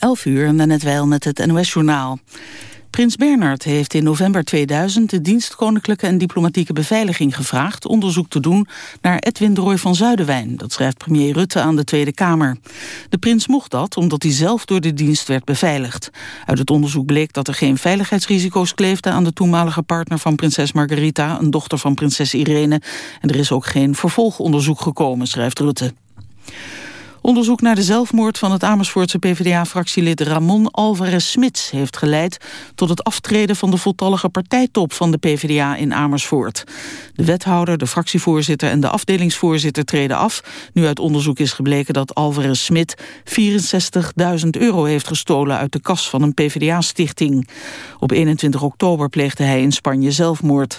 11 uur en net wel met het NOS-journaal. Prins Bernhard heeft in november 2000 de dienst Koninklijke en Diplomatieke Beveiliging gevraagd onderzoek te doen naar Edwin de Roy van Zuiderwijn. Dat schrijft premier Rutte aan de Tweede Kamer. De prins mocht dat omdat hij zelf door de dienst werd beveiligd. Uit het onderzoek bleek dat er geen veiligheidsrisico's kleefden aan de toenmalige partner van prinses Margarita, een dochter van prinses Irene. En er is ook geen vervolgonderzoek gekomen, schrijft Rutte. Onderzoek naar de zelfmoord van het Amersfoortse PvdA-fractielid Ramon Alvarez-Smits heeft geleid tot het aftreden van de voltallige partijtop van de PvdA in Amersfoort. De wethouder, de fractievoorzitter en de afdelingsvoorzitter treden af, nu uit onderzoek is gebleken dat Alvarez-Smit 64.000 euro heeft gestolen uit de kas van een PvdA-stichting. Op 21 oktober pleegde hij in Spanje zelfmoord.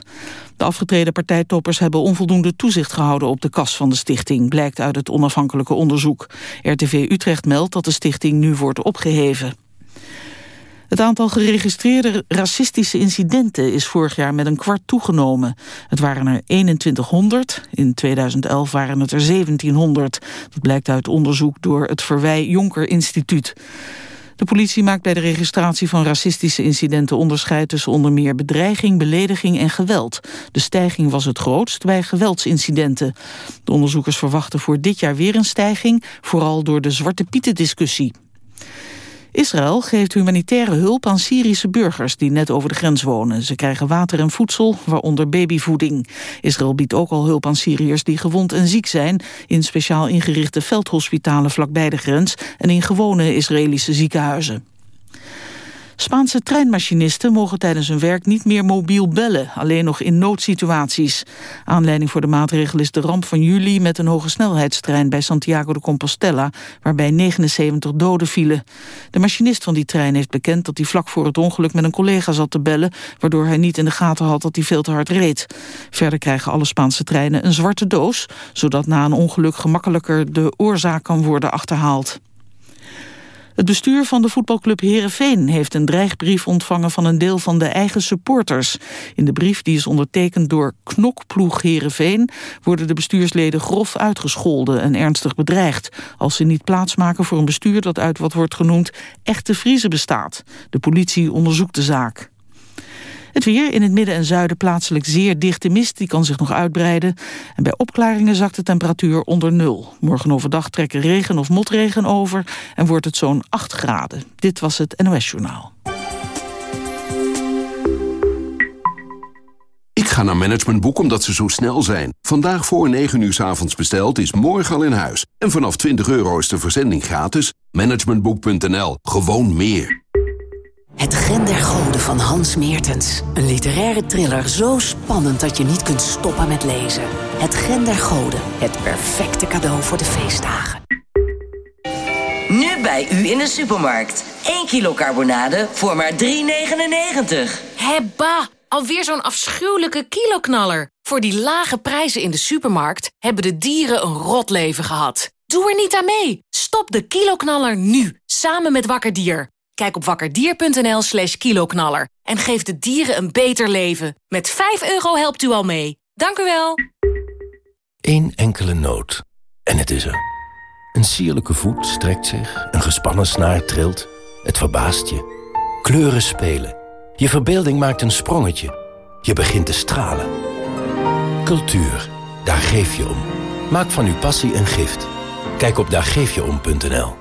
De afgetreden partijtoppers hebben onvoldoende toezicht gehouden op de kas van de stichting, blijkt uit het onafhankelijke onderzoek. RTV Utrecht meldt dat de stichting nu wordt opgeheven. Het aantal geregistreerde racistische incidenten is vorig jaar met een kwart toegenomen. Het waren er 2100, in 2011 waren het er 1700. Dat blijkt uit onderzoek door het Verwij Jonker Instituut. De politie maakt bij de registratie van racistische incidenten onderscheid tussen onder meer bedreiging, belediging en geweld. De stijging was het grootst bij geweldsincidenten. De onderzoekers verwachten voor dit jaar weer een stijging, vooral door de Zwarte Pieten discussie. Israël geeft humanitaire hulp aan Syrische burgers die net over de grens wonen. Ze krijgen water en voedsel, waaronder babyvoeding. Israël biedt ook al hulp aan Syriërs die gewond en ziek zijn... in speciaal ingerichte veldhospitalen vlakbij de grens... en in gewone Israëlische ziekenhuizen. Spaanse treinmachinisten mogen tijdens hun werk niet meer mobiel bellen, alleen nog in noodsituaties. Aanleiding voor de maatregel is de ramp van juli met een hoge snelheidstrein bij Santiago de Compostela, waarbij 79 doden vielen. De machinist van die trein heeft bekend dat hij vlak voor het ongeluk met een collega zat te bellen, waardoor hij niet in de gaten had dat hij veel te hard reed. Verder krijgen alle Spaanse treinen een zwarte doos, zodat na een ongeluk gemakkelijker de oorzaak kan worden achterhaald. Het bestuur van de voetbalclub Herenveen heeft een dreigbrief ontvangen van een deel van de eigen supporters. In de brief, die is ondertekend door Knokploeg Herenveen, worden de bestuursleden grof uitgescholden en ernstig bedreigd als ze niet plaatsmaken voor een bestuur dat uit wat wordt genoemd echte Friese bestaat. De politie onderzoekt de zaak. Het weer in het midden en zuiden plaatselijk zeer dichte mist. Die kan zich nog uitbreiden. En bij opklaringen zakt de temperatuur onder nul. Morgen overdag trekken regen of motregen over. En wordt het zo'n 8 graden. Dit was het NOS Journaal. Ik ga naar Managementboek omdat ze zo snel zijn. Vandaag voor 9 uur s avonds besteld is morgen al in huis. En vanaf 20 euro is de verzending gratis. Managementboek.nl. Gewoon meer. Het Gen der Goden van Hans Meertens. Een literaire thriller zo spannend dat je niet kunt stoppen met lezen. Het Gen der Goden. Het perfecte cadeau voor de feestdagen. Nu bij u in de supermarkt. 1 kilo carbonade voor maar 3,99. Hebba! Alweer zo'n afschuwelijke kiloknaller. Voor die lage prijzen in de supermarkt hebben de dieren een rot leven gehad. Doe er niet aan mee. Stop de kiloknaller nu, samen met Wakker Dier. Kijk op wakkerdier.nl slash kiloknaller en geef de dieren een beter leven. Met 5 euro helpt u al mee. Dank u wel. Eén enkele noot. En het is er. Een sierlijke voet strekt zich, een gespannen snaar trilt. Het verbaast je. Kleuren spelen. Je verbeelding maakt een sprongetje. Je begint te stralen. Cultuur, daar geef je om. Maak van uw passie een gift. Kijk op daargeefjeom.nl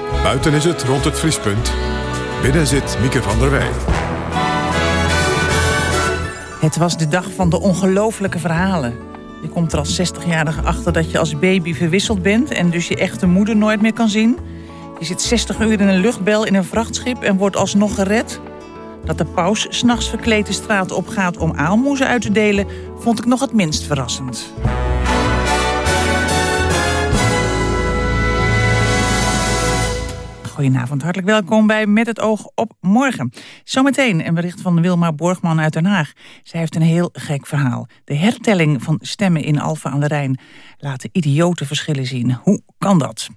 Buiten is het rond het vriespunt. Binnen zit Mieke van der Wij. Het was de dag van de ongelofelijke verhalen. Je komt er als 60-jarige achter dat je als baby verwisseld bent... en dus je echte moeder nooit meer kan zien. Je zit 60 uur in een luchtbel in een vrachtschip en wordt alsnog gered. Dat de paus s'nachts verkleed de straat opgaat om aalmoezen uit te delen... vond ik nog het minst verrassend. Goedenavond, hartelijk welkom bij Met het oog op morgen. Zometeen een bericht van Wilma Borgman uit Den Haag. Zij heeft een heel gek verhaal. De hertelling van stemmen in Alphen aan de Rijn laat idiote verschillen zien. Hoe kan dat?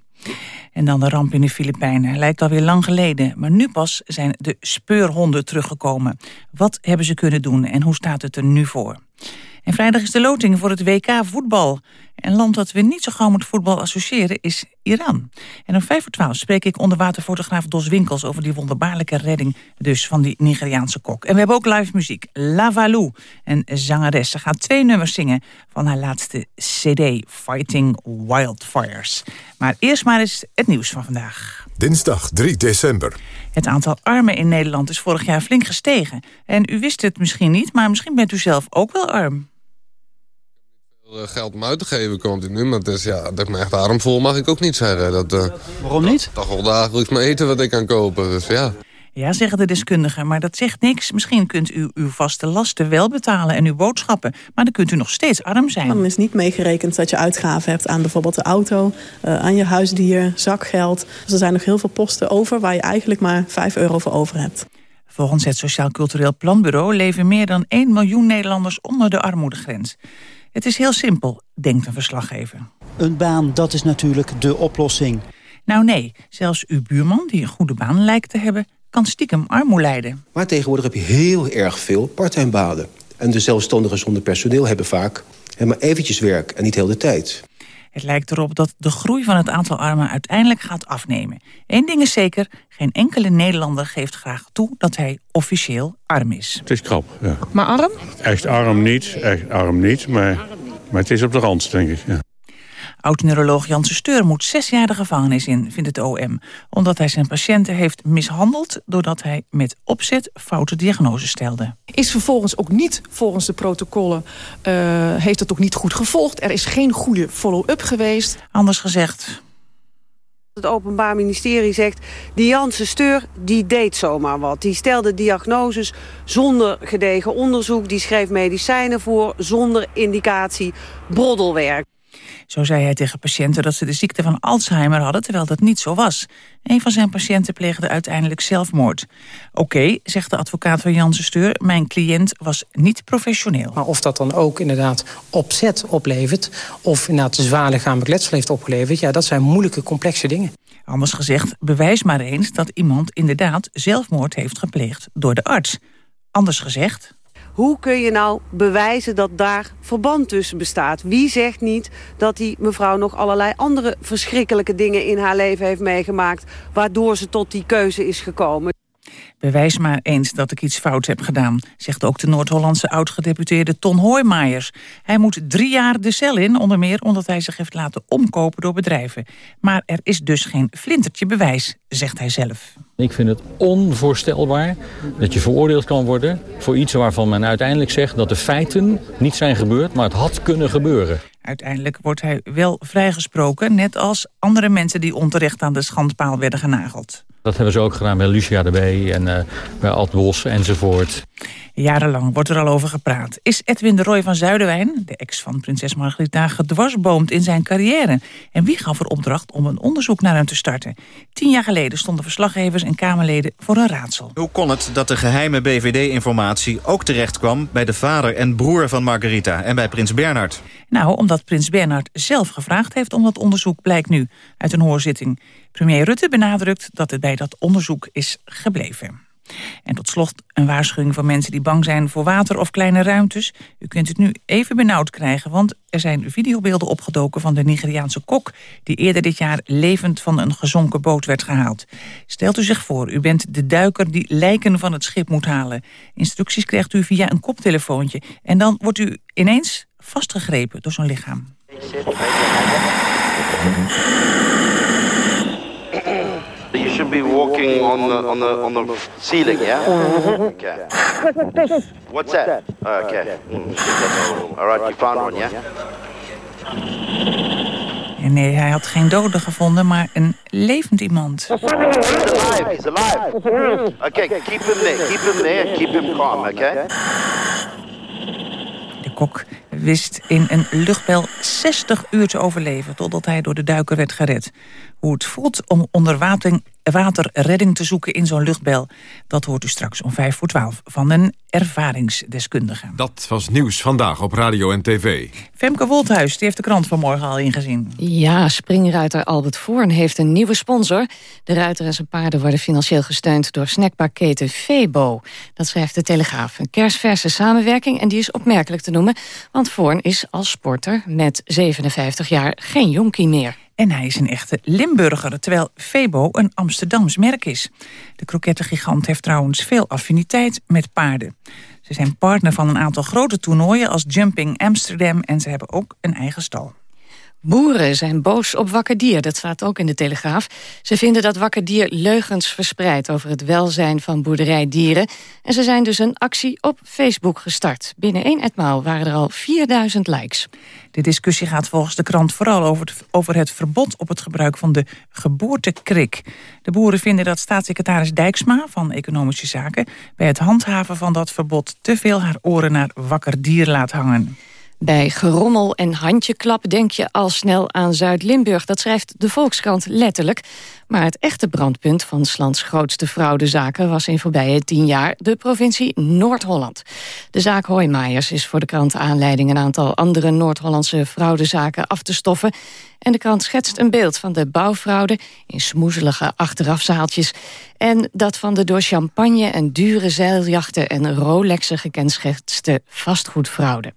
En dan de ramp in de Filipijnen. Lijkt alweer lang geleden, maar nu pas zijn de speurhonden teruggekomen. Wat hebben ze kunnen doen en hoe staat het er nu voor? En vrijdag is de loting voor het WK voetbal. Een land dat we niet zo gauw met voetbal associëren is Iran. En om vijf voor twaalf spreek ik onderwaterfotograaf Dos Winkels... over die wonderbaarlijke redding dus van die Nigeriaanse kok. En we hebben ook live muziek. Lavalu, een zangeres. Ze gaat twee nummers zingen van haar laatste cd... Fighting Wildfires. Maar eerst maar eens het nieuws van vandaag. Dinsdag 3 december. Het aantal armen in Nederland is vorig jaar flink gestegen. En u wist het misschien niet, maar misschien bent u zelf ook wel arm. Geld om uit te geven komt nu, maar dus ja, dat ik me echt arm voel mag ik ook niet zeggen. Dat, uh, Waarom niet? Toch wel dagelijks maar eten wat ik kan kopen, dus ja. Ja, zeggen de deskundigen, maar dat zegt niks. Misschien kunt u uw vaste lasten wel betalen en uw boodschappen. Maar dan kunt u nog steeds arm zijn. Dan is niet meegerekend dat je uitgaven hebt aan bijvoorbeeld de auto... Uh, aan je huisdier, zakgeld. Dus er zijn nog heel veel posten over waar je eigenlijk maar 5 euro voor over hebt. Volgens het Sociaal Cultureel Planbureau leven meer dan 1 miljoen Nederlanders onder de armoedegrens. Het is heel simpel, denkt een verslaggever. Een baan, dat is natuurlijk de oplossing. Nou nee, zelfs uw buurman, die een goede baan lijkt te hebben... kan stiekem armoe lijden. Maar tegenwoordig heb je heel erg veel parttime banen. En de zelfstandigen zonder personeel hebben vaak maar eventjes werk en niet heel de tijd. Het lijkt erop dat de groei van het aantal armen uiteindelijk gaat afnemen. Eén ding is zeker, geen enkele Nederlander geeft graag toe dat hij officieel arm is. Het is krap, ja. Maar arm? Echt arm niet, echt arm niet, maar, maar het is op de rand, denk ik. Ja. Oud-neuroloog Janssen Steur moet zes jaar de gevangenis in, vindt het OM. Omdat hij zijn patiënten heeft mishandeld... doordat hij met opzet foute diagnoses stelde. Is vervolgens ook niet volgens de protocollen... Uh, heeft het ook niet goed gevolgd. Er is geen goede follow-up geweest. Anders gezegd... Het Openbaar Ministerie zegt, die Janssen Steur die deed zomaar wat. Die stelde diagnoses zonder gedegen onderzoek. Die schreef medicijnen voor zonder indicatie broddelwerk. Zo zei hij tegen patiënten dat ze de ziekte van Alzheimer hadden... terwijl dat niet zo was. Een van zijn patiënten pleegde uiteindelijk zelfmoord. Oké, zegt de advocaat van Janssen Steur... mijn cliënt was niet professioneel. Maar of dat dan ook inderdaad opzet oplevert... of inderdaad zwaar lichamelijk letsel heeft opgeleverd... ja, dat zijn moeilijke, complexe dingen. Anders gezegd, bewijs maar eens dat iemand inderdaad zelfmoord heeft gepleegd door de arts. Anders gezegd... Hoe kun je nou bewijzen dat daar verband tussen bestaat? Wie zegt niet dat die mevrouw nog allerlei andere verschrikkelijke dingen in haar leven heeft meegemaakt... waardoor ze tot die keuze is gekomen? Bewijs maar eens dat ik iets fout heb gedaan, zegt ook de Noord-Hollandse oud-gedeputeerde Ton Hoijmaiers. Hij moet drie jaar de cel in, onder meer omdat hij zich heeft laten omkopen door bedrijven. Maar er is dus geen flintertje bewijs, zegt hij zelf. Ik vind het onvoorstelbaar dat je veroordeeld kan worden voor iets waarvan men uiteindelijk zegt dat de feiten niet zijn gebeurd, maar het had kunnen gebeuren. Uiteindelijk wordt hij wel vrijgesproken, net als andere mensen die onterecht aan de schandpaal werden genageld. Dat hebben ze ook gedaan bij Lucia de B en uh, bij Ad Bos enzovoort. Jarenlang wordt er al over gepraat. Is Edwin de Roy van Zuiderwijn, de ex van prinses Margarita, gedwarsboomd in zijn carrière? En wie gaf er opdracht om een onderzoek naar hem te starten? Tien jaar geleden stonden verslaggevers en Kamerleden voor een raadsel. Hoe kon het dat de geheime BVD-informatie ook terecht kwam bij de vader en broer van Margarita en bij prins Bernhard? Nou, omdat prins Bernhard zelf gevraagd heeft om dat onderzoek, blijkt nu uit een hoorzitting. Premier Rutte benadrukt dat het bij dat onderzoek is gebleven. En tot slot een waarschuwing voor mensen die bang zijn voor water of kleine ruimtes. U kunt het nu even benauwd krijgen, want er zijn videobeelden opgedoken van de Nigeriaanse kok... die eerder dit jaar levend van een gezonken boot werd gehaald. Stelt u zich voor, u bent de duiker die lijken van het schip moet halen. Instructies krijgt u via een koptelefoontje. En dan wordt u ineens vastgegrepen door zo'n lichaam. Should be walking on the on the on the ceiling, yeah. Okay. What's that? Okay. Mm, All right, you found one, yeah. Nee, hij had geen dode gevonden, maar een levend iemand. He's alive, he's alive. Okay, keep him there, keep him there, keep him calm, okay? De kok wist in een luchtbel 60 uur te overleven... totdat hij door de duiker werd gered. Hoe het voelt om onder water, water redding te zoeken in zo'n luchtbel... dat hoort u straks om 5 voor 12 van een ervaringsdeskundige. Dat was nieuws vandaag op radio en tv. Femke Wolthuis die heeft de krant vanmorgen al ingezien. Ja, springruiter Albert Voorn heeft een nieuwe sponsor. De ruiter en zijn paarden worden financieel gesteund door snackpakketen Febo. Dat schrijft de Telegraaf. Een kerstverse samenwerking en die is opmerkelijk te noemen... want Voorn is als sporter met 57 jaar geen jonkie meer. En hij is een echte Limburger, terwijl Febo een Amsterdams merk is. De krokettengigant heeft trouwens veel affiniteit met paarden. Ze zijn partner van een aantal grote toernooien als Jumping Amsterdam... en ze hebben ook een eigen stal. Boeren zijn boos op Wakker Dier, dat staat ook in de Telegraaf. Ze vinden dat Wakker Dier leugens verspreidt over het welzijn van boerderijdieren. En ze zijn dus een actie op Facebook gestart. Binnen één etmaal waren er al 4000 likes. De discussie gaat volgens de krant vooral over het, over het verbod op het gebruik van de geboortekrik. De boeren vinden dat staatssecretaris Dijksma van Economische Zaken... bij het handhaven van dat verbod te veel haar oren naar Wakker Dier laat hangen. Bij gerommel en handjeklap denk je al snel aan Zuid-Limburg. Dat schrijft de Volkskrant letterlijk. Maar het echte brandpunt van Slands grootste fraudezaken... was in voorbije tien jaar de provincie Noord-Holland. De zaak Hoijmaijers is voor de krant aanleiding... een aantal andere Noord-Hollandse fraudezaken af te stoffen. En de krant schetst een beeld van de bouwfraude... in smoezelige achterafzaaltjes... en dat van de door champagne en dure zeiljachten... en Rolexen gekenschetste vastgoedfraude.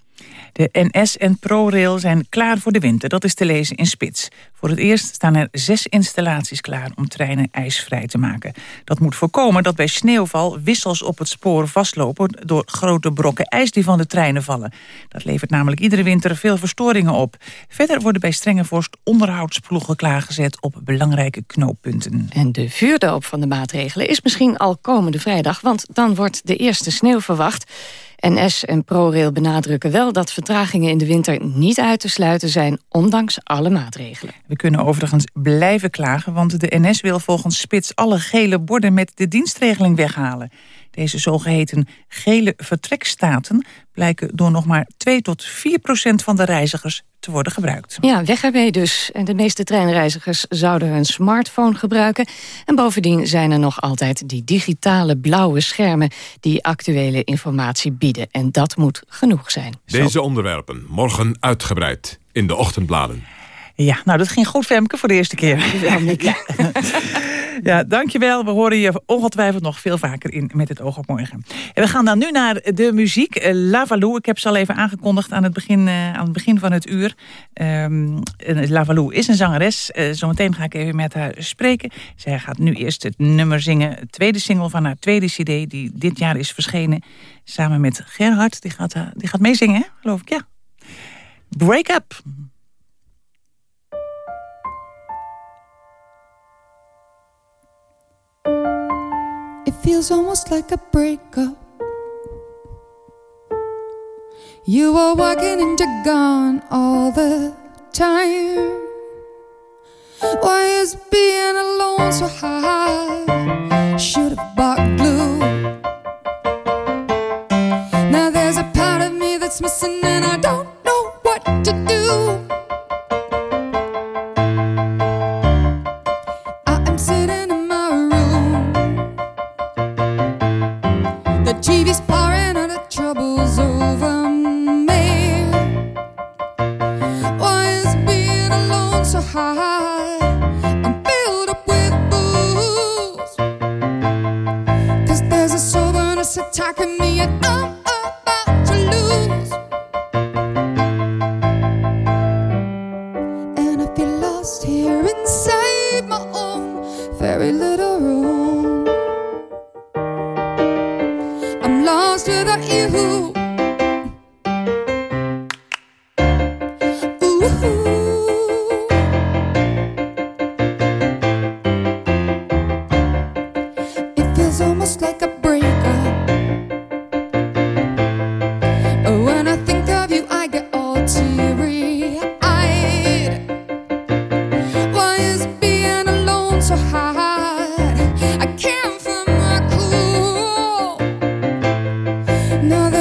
De NS en ProRail zijn klaar voor de winter. Dat is te lezen in Spits. Voor het eerst staan er zes installaties klaar om treinen ijsvrij te maken. Dat moet voorkomen dat bij sneeuwval wissels op het spoor vastlopen... door grote brokken ijs die van de treinen vallen. Dat levert namelijk iedere winter veel verstoringen op. Verder worden bij strenge vorst onderhoudsploegen klaargezet... op belangrijke knooppunten. En de vuurdoop van de maatregelen is misschien al komende vrijdag... want dan wordt de eerste sneeuw verwacht... NS en ProRail benadrukken wel dat vertragingen in de winter niet uit te sluiten zijn, ondanks alle maatregelen. We kunnen overigens blijven klagen, want de NS wil volgens Spits alle gele borden met de dienstregeling weghalen. Deze zogeheten gele vertrekstaten blijken door nog maar 2 tot 4 procent van de reizigers te worden gebruikt. Ja, weg ermee dus. En de meeste treinreizigers zouden hun smartphone gebruiken. En bovendien zijn er nog altijd die digitale blauwe schermen... die actuele informatie bieden. En dat moet genoeg zijn. Deze onderwerpen morgen uitgebreid in de ochtendbladen. Ja, nou dat ging goed Femke voor de eerste keer. Ja, ja. ja, dankjewel. We horen je ongetwijfeld nog veel vaker in Met het oog op morgen. En we gaan dan nu naar de muziek. Uh, Lavalou, ik heb ze al even aangekondigd aan het begin, uh, aan het begin van het uur. Um, Lavalou is een zangeres. Uh, zometeen ga ik even met haar spreken. Zij gaat nu eerst het nummer zingen. Het tweede single van haar tweede cd die dit jaar is verschenen. Samen met Gerhard. Die gaat, die gaat meezingen, hè? geloof ik. Ja. Break Up. Feels almost like a breakup. You were walking and you're gone all the time. Why is being alone so hard? Should have bought glue. Now there's a part of me that's missing, and I don't know what to do. The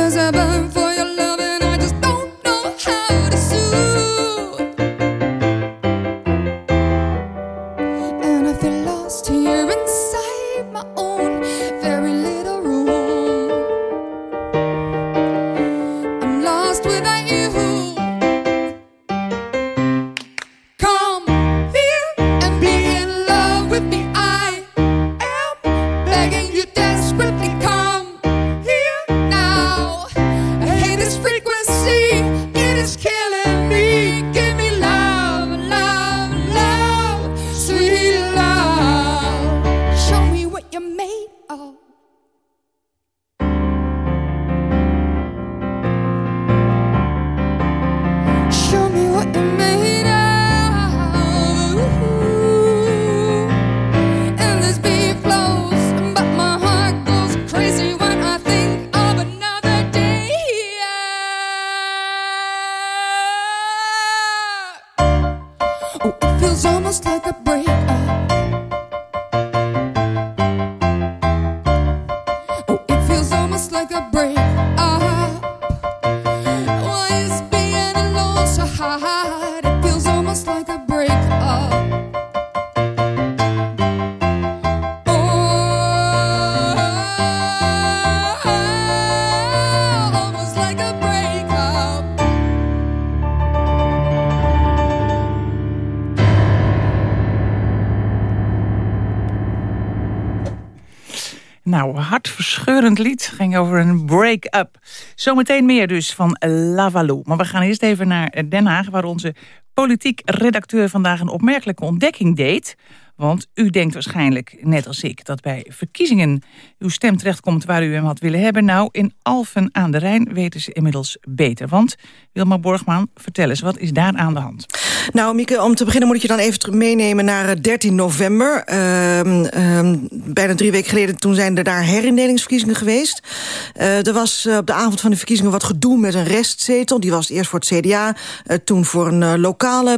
invisible lied. Ging over een break-up. Zometeen meer dus van Lavalou. Maar we gaan eerst even naar Den Haag... waar onze politiek redacteur vandaag een opmerkelijke ontdekking deed. Want u denkt waarschijnlijk, net als ik, dat bij verkiezingen... uw stem terechtkomt waar u hem had willen hebben. Nou, in Alphen aan de Rijn weten ze inmiddels beter. Want, Wilma Borgman, vertel eens, wat is daar aan de hand? Nou, Mieke, om te beginnen moet ik je dan even meenemen naar eh, 13 november. Ehm, ehm, bijna drie weken geleden, toen zijn er daar herindelingsverkiezingen geweest. Eh, er was eh, op de avond van de verkiezingen wat gedoe met een restzetel. Die was eerst voor het CDA, eh, toen voor een eh,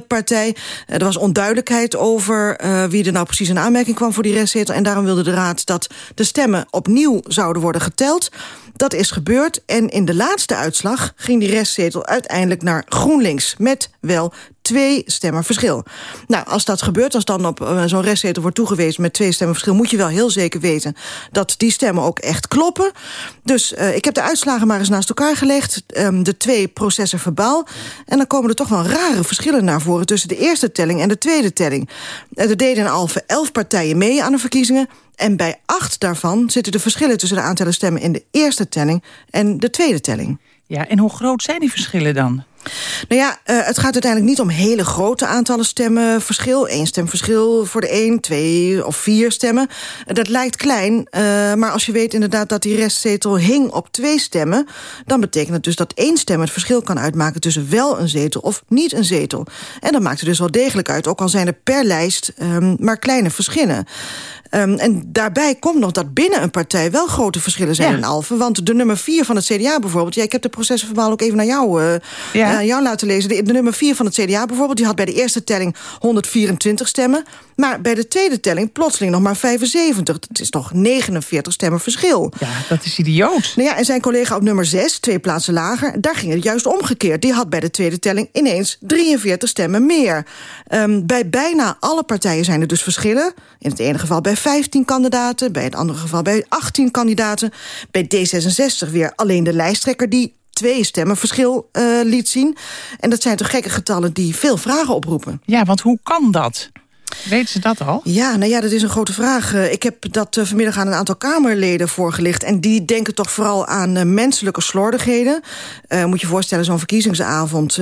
partij. Eh, er was onduidelijkheid over eh, wie er nou precies in aanmerking kwam voor die restzetel. En daarom wilde de Raad dat de stemmen opnieuw zouden worden geteld. Dat is gebeurd en in de laatste uitslag ging die restzetel uiteindelijk naar GroenLinks. Met wel twee stemmen verschil. Nou, als dat gebeurt, als dan op eh, zo'n restzetel wordt toegewezen met twee stemmen verschil, moet je wel heel zeker weten dat die stemmen ook echt kloppen. Dus eh, ik heb de uitslagen maar eens naast elkaar gelegd, ehm, de twee processen verbaal. En dan komen er toch wel rare verschillen naar voren tussen de eerste telling en de tweede telling. Eh, er deden in Alphen elf partijen mee aan de verkiezingen. En bij acht daarvan zitten de verschillen tussen de aantallen stemmen in de eerste telling en de tweede telling. Ja, en hoe groot zijn die verschillen dan? Nou ja, uh, het gaat uiteindelijk niet om hele grote aantallen stemmen verschil. Eén stemverschil voor de een, twee of vier stemmen. Uh, dat lijkt klein, uh, maar als je weet inderdaad dat die restzetel hing op twee stemmen... dan betekent het dus dat één stem het verschil kan uitmaken... tussen wel een zetel of niet een zetel. En dat maakt er dus wel degelijk uit, ook al zijn er per lijst um, maar kleine verschillen. Um, en daarbij komt nog dat binnen een partij wel grote verschillen zijn ja. in Alphen. Want de nummer vier van het CDA bijvoorbeeld... Ja, ik heb de processenverbaal ook even naar jou, uh, ja. uh, jou laten lezen. De, de, nummer vier van het CDA bijvoorbeeld... die had bij de eerste telling 124 stemmen. Maar bij de tweede telling plotseling nog maar 75. Dat is toch 49 stemmen verschil. Ja, dat is idioot. Nou ja, en zijn collega op nummer 6, twee plaatsen lager... daar ging het juist omgekeerd. Die had bij de tweede telling ineens 43 stemmen meer. Um, bij bijna alle partijen zijn er dus verschillen. In het ene geval bij 15 kandidaten, bij het andere geval bij 18 kandidaten. Bij D66 weer alleen de lijsttrekker die twee stemmen verschil uh, liet zien. En dat zijn toch gekke getallen die veel vragen oproepen. Ja, want hoe kan dat? Weet ze dat al? Ja, nou ja, dat is een grote vraag. Ik heb dat uh, vanmiddag aan een aantal Kamerleden voorgelicht. En die denken toch vooral aan uh, menselijke slordigheden. Moet je voorstellen, zo'n verkiezingsavond...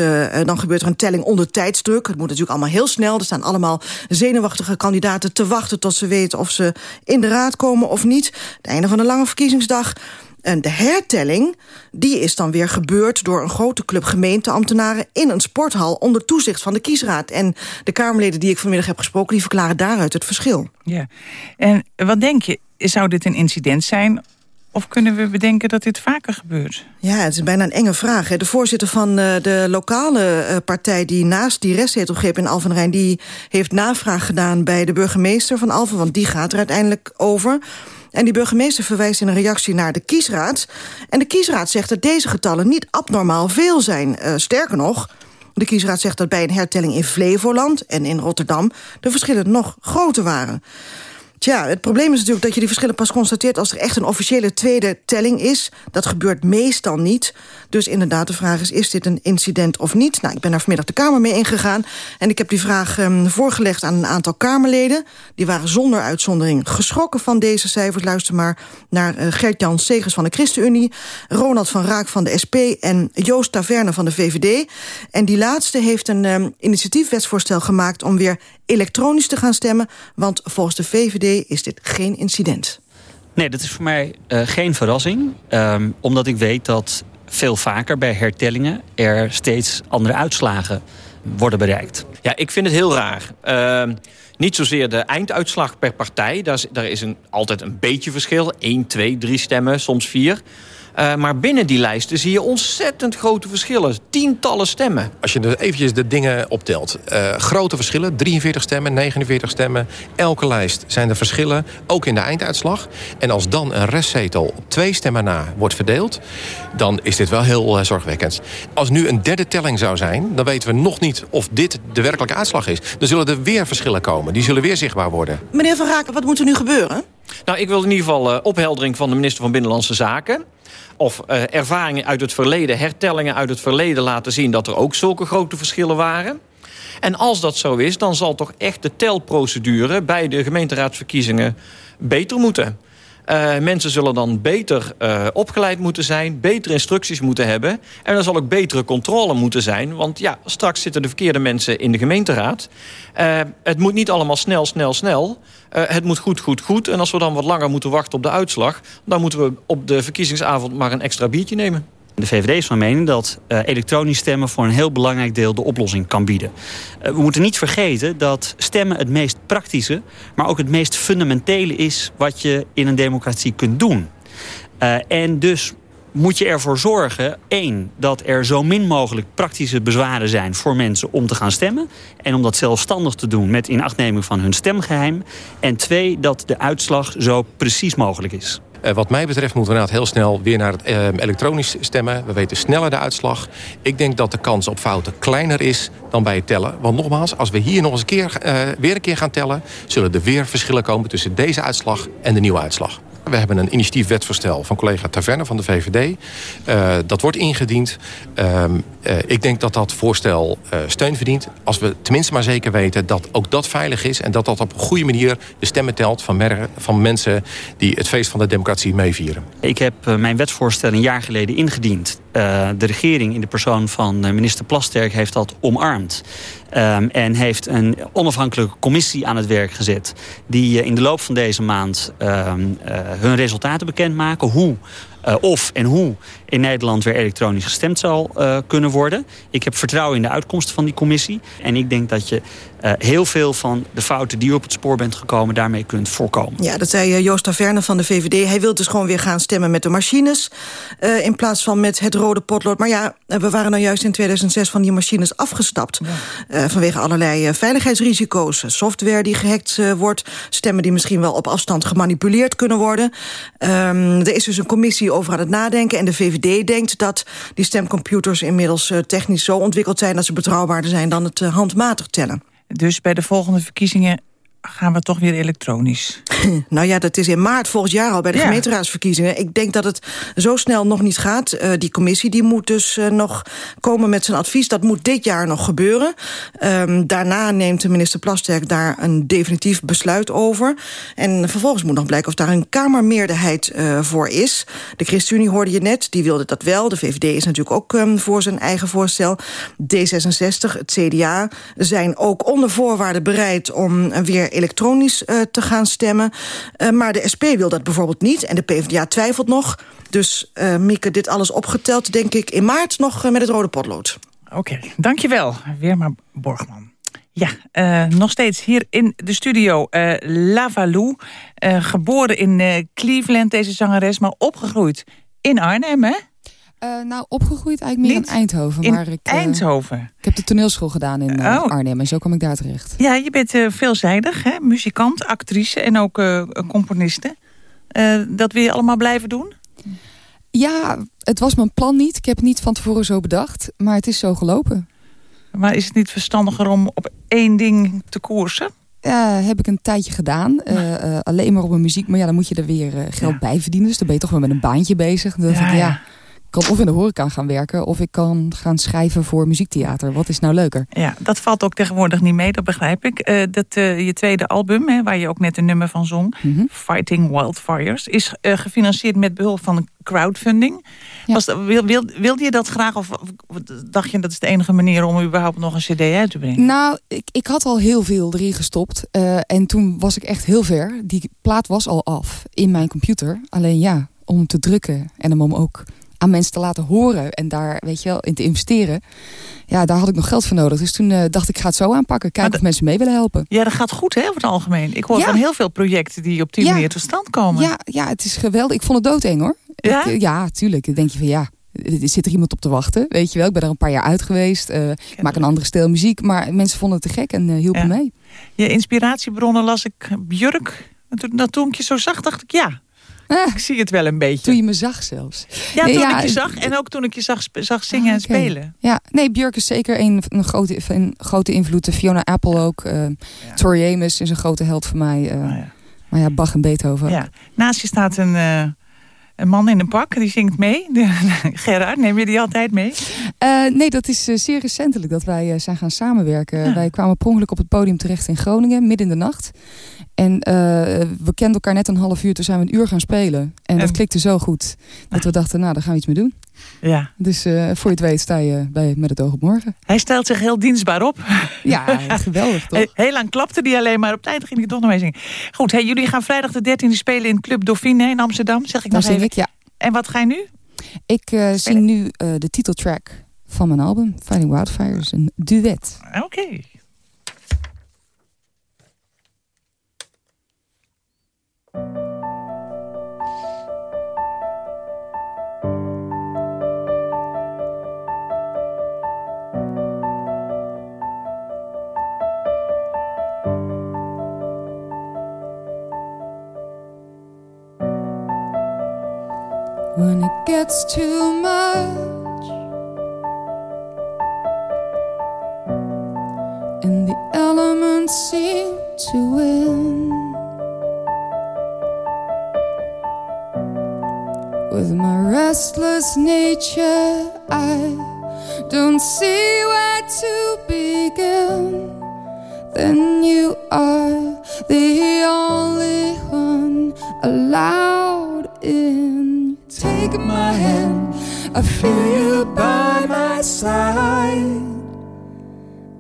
dan gebeurt er een telling onder tijdsdruk. Het moet natuurlijk allemaal heel snel. Er staan allemaal zenuwachtige kandidaten te wachten... tot ze weten of ze in de raad komen of niet. Het einde van een lange verkiezingsdag... En de hertelling die is dan weer gebeurd door een grote club gemeenteambtenaren... in een sporthal onder toezicht van de kiesraad. En de Kamerleden die ik vanmiddag heb gesproken... die verklaren daaruit het verschil. Ja. En wat denk je, zou dit een incident zijn... Of kunnen we bedenken dat dit vaker gebeurt? Ja, het is bijna een enge vraag. Hè. De voorzitter van uh, de lokale uh, partij die naast die restzetel greep in Alphen Rijn... die heeft navraag gedaan bij de burgemeester van Alphen... want die gaat er uiteindelijk over... En die burgemeester verwijst in een reactie naar de kiesraad. En de kiesraad zegt dat deze getallen niet abnormaal veel zijn. Uh, sterker nog, de kiesraad zegt dat bij een hertelling in Flevoland en in Rotterdam... de verschillen nog groter waren. Tja, het probleem is natuurlijk dat je die verschillen pas constateert... als er echt een officiële tweede telling is. Dat gebeurt meestal niet. Dus inderdaad, de vraag is, is dit een incident of niet? Nou, ik ben daar vanmiddag de Kamer mee ingegaan. En ik heb die vraag um, voorgelegd aan een aantal Kamerleden. Die waren zonder uitzondering geschrokken van deze cijfers. Luister maar naar uh, Gert-Jan Segers van de ChristenUnie... Ronald van Raak van de SP en Joost Taverne van de VVD. En die laatste heeft een um, initiatiefwetsvoorstel gemaakt... om weer elektronisch te gaan stemmen. Want volgens de VVD is dit geen incident. Nee, dat is voor mij uh, geen verrassing. Um, omdat ik weet dat veel vaker bij hertellingen er steeds andere uitslagen worden bereikt. Ja, ik vind het heel raar. Uh, niet zozeer de einduitslag per partij. Daar is, daar is een, altijd een beetje verschil. 1, 2, 3 stemmen, soms 4. Uh, maar binnen die lijsten zie je ontzettend grote verschillen. Tientallen stemmen. Als je er eventjes de dingen optelt. Uh, grote verschillen, 43 stemmen, 49 stemmen. Elke lijst zijn er verschillen, ook in de einduitslag. En als dan een restzetel op twee stemmen na wordt verdeeld... dan is dit wel heel uh, zorgwekkend. Als nu een derde telling zou zijn... dan weten we nog niet of dit de werkelijke uitslag is. Dan zullen er weer verschillen komen. Die zullen weer zichtbaar worden. Meneer Van Raken, wat moet er nu gebeuren? Nou, ik wil in ieder geval uh, opheldering van de minister van Binnenlandse Zaken of uh, ervaringen uit het verleden, hertellingen uit het verleden laten zien... dat er ook zulke grote verschillen waren. En als dat zo is, dan zal toch echt de telprocedure... bij de gemeenteraadsverkiezingen beter moeten. Uh, mensen zullen dan beter uh, opgeleid moeten zijn, betere instructies moeten hebben. En er zal ook betere controle moeten zijn. Want ja, straks zitten de verkeerde mensen in de gemeenteraad. Uh, het moet niet allemaal snel, snel, snel. het moet goed, goed, goed. En als we dan wat langer moeten wachten op de uitslag... dan moeten we op de verkiezingsavond maar een extra biertje nemen. De VVD is van mening dat uh, elektronisch stemmen voor een heel belangrijk deel de oplossing kan bieden. Uh, we moeten niet vergeten dat stemmen het meest praktische, maar ook het meest fundamentele is wat je in een democratie kunt doen. Uh, en dus moet je ervoor zorgen, één, dat er zo min mogelijk praktische bezwaren zijn voor mensen om te gaan stemmen. En om dat zelfstandig te doen met inachtneming van hun stemgeheim. En twee, dat de uitslag zo precies mogelijk is. Uh, wat mij betreft moeten we inderdaad heel snel weer naar het uh, elektronisch stemmen. We weten sneller de uitslag. Ik denk dat de kans op fouten kleiner is dan bij het tellen. Want nogmaals, als we hier nog eens een keer, uh, weer een keer gaan tellen... zullen er weer verschillen komen tussen deze uitslag en de nieuwe uitslag. We hebben een initiatiefwetsvoorstel van collega Taverne van de VVD. Uh, dat wordt ingediend. Uh, uh, ik denk dat dat voorstel steun verdient. Als we tenminste maar zeker weten dat ook dat veilig is... en dat dat op een goede manier de stemmen telt van, van mensen... die het feest van de democratie meevieren. Ik heb mijn wetsvoorstel een jaar geleden ingediend. de regering in de persoon van minister Plasterk heeft dat omarmd. Um, en heeft een onafhankelijke commissie aan het werk gezet... die in de loop van deze maand um, uh, hun resultaten bekendmaken. Hoe uh, of en hoe in Nederland weer elektronisch gestemd zal kunnen worden. Ik heb vertrouwen in de uitkomsten van die commissie. En ik denk dat je uh, heel veel van de fouten die u op het spoor bent gekomen... daarmee kunt voorkomen. Ja, dat zei Joost Taverne van de VVD. Hij wil dus gewoon weer gaan stemmen met de machines... Uh, in plaats van met het rode potlood. Maar ja, we waren nou juist in 2006 van die machines afgestapt. Ja. Uh, vanwege allerlei veiligheidsrisico's. Software die gehackt wordt. Stemmen die misschien wel op afstand gemanipuleerd kunnen worden. Um, er is dus een commissie over aan het nadenken. En de VVD denkt dat die stemcomputers inmiddels technisch zo ontwikkeld zijn... dat ze betrouwbaarder zijn dan het handmatig tellen. Dus bij de volgende verkiezingen gaan we toch weer elektronisch. nou ja, dat is in maart volgend jaar al bij de ja. gemeenteraadsverkiezingen. Ik denk dat het zo snel nog niet gaat. Uh, die commissie die moet dus uh, nog komen met zijn advies. Dat moet dit jaar nog gebeuren. Um, daarna neemt de minister Plasterk daar een definitief besluit over. En vervolgens moet nog blijken of daar een kamermeerderheid uh, voor is. De ChristenUnie hoorde je net, die wilde dat wel. De VVD is natuurlijk ook um, voor zijn eigen voorstel. D66, het CDA zijn ook onder voorwaarden bereid om weer elektronisch uh, te gaan stemmen. Uh, maar de SP wil dat bijvoorbeeld niet. En de PvdA twijfelt nog. Dus uh, Mieke, dit alles opgeteld, denk ik, in maart nog met het rode potlood. Oké, dankjewel. Weer maar Borgman. Ja, nog steeds hier in de studio uh, Lavalou. Geboren in Cleveland, deze zangeres, maar opgegroeid in Arnhem, hè? Uh, nou, opgegroeid eigenlijk meer Niet? in Eindhoven. In maar ik, uh, Eindhoven? Ik heb de toneelschool gedaan in uh, oh. Arnhem en zo kwam ik daar terecht. Ja, je bent veelzijdig, hè? muzikant, actrice en ook componiste. dat wil je allemaal blijven doen? Ja, het was mijn plan niet. Ik heb het niet van tevoren zo bedacht, maar het is zo gelopen. Maar is het niet verstandiger om op één ding te koersen? Ja, heb ik een tijdje gedaan. Uh, uh, alleen maar op mijn muziek. Maar ja, dan moet je er weer uh, geld ja. bij verdienen. Dus dan ben je toch wel met een baantje bezig. Dan dacht ik, ja, kan of in de horeca gaan werken... of ik kan gaan schrijven voor muziektheater. Wat is nou leuker? Ja, dat valt ook tegenwoordig niet mee, dat begrijp ik. dat, je tweede album, hè, waar je ook net een nummer van zong... Mhm. Fighting Wildfires... is gefinancierd met behulp van crowdfunding. Ja. Was wil, wil, wilde je dat graag of, of dacht je dat is de enige manier... om überhaupt nog een cd uit te brengen? Nou, ik, ik had al heel veel erin gestopt. En toen was ik echt heel ver. Die plaat was al af in mijn computer. Alleen ja, om te drukken en hem om ook aan mensen te laten horen en daar weet je wel, in te investeren. Ja, daar had ik nog geld voor nodig. Dus toen eh, dacht ik, ik ga het zo aanpakken. Kijken of mensen mee willen helpen. Ja, dat gaat goed hè, over het algemeen. Ik hoor Ja. van heel veel projecten die op die Ja. manier tot stand komen. Ja, ja, het is geweldig. Ik vond het doodeng hoor. Ja? Ik, eh, ja, tuurlijk. Dan denk je van ja, er zit er iemand op te wachten. Weet je wel, ik ben er een paar jaar uit geweest. eh, ik maak een andere stijl muziek. Maar mensen vonden het te gek en eh, hielpen mee. Je inspiratiebronnen las ik Björk. En toen, dat toen ik je zo zag, dacht ik ja. Ik zie het wel een beetje. Ah. Toen je me zag zelfs. Ja, toen ja, ik je ik- zag. En ook toen ik je zag, zag zingen en Oké. spelen. Ja, nee, Björk is zeker een, een, grote, een grote invloed. Fiona Apple ook. eh Tori Amos is een grote held voor mij. eh, Maar ja, Bach en Beethoven. Ja. Naast je staat een, eh, een man in een pak. Die zingt mee. Gerard, neem je die altijd mee? Eh, nee, dat is eh, zeer recentelijk dat wij eh, zijn gaan samenwerken. Wij kwamen per ongeluk op het podium terecht in Groningen, midden in de nacht. En we kenden elkaar net een half uur, toen zijn we een uur gaan spelen. En dat klikte zo goed, dat we dachten, nou, daar gaan we iets mee doen. Ja. Dus eh, voor je het weet sta je bij Met het oog op morgen. Hij stelt zich heel dienstbaar op. Ja, geweldig toch? Heel- lang klapte die alleen maar op tijd ging hij toch nog mee zingen. Goed, hey, jullie gaan vrijdag de 13e spelen in Club Dauphine in Amsterdam. Zeg ik Daar nog zing even. ik, ja. En wat ga je nu? Ik eh, zing nu eh, de titeltrack van mijn album, Fighting Wildfires, een duet. Oké. When it gets too much. And the elements seem to win. With my restless nature I don't see where to begin. Then you are the only one allowed in. Take my hand, I feel you by my side.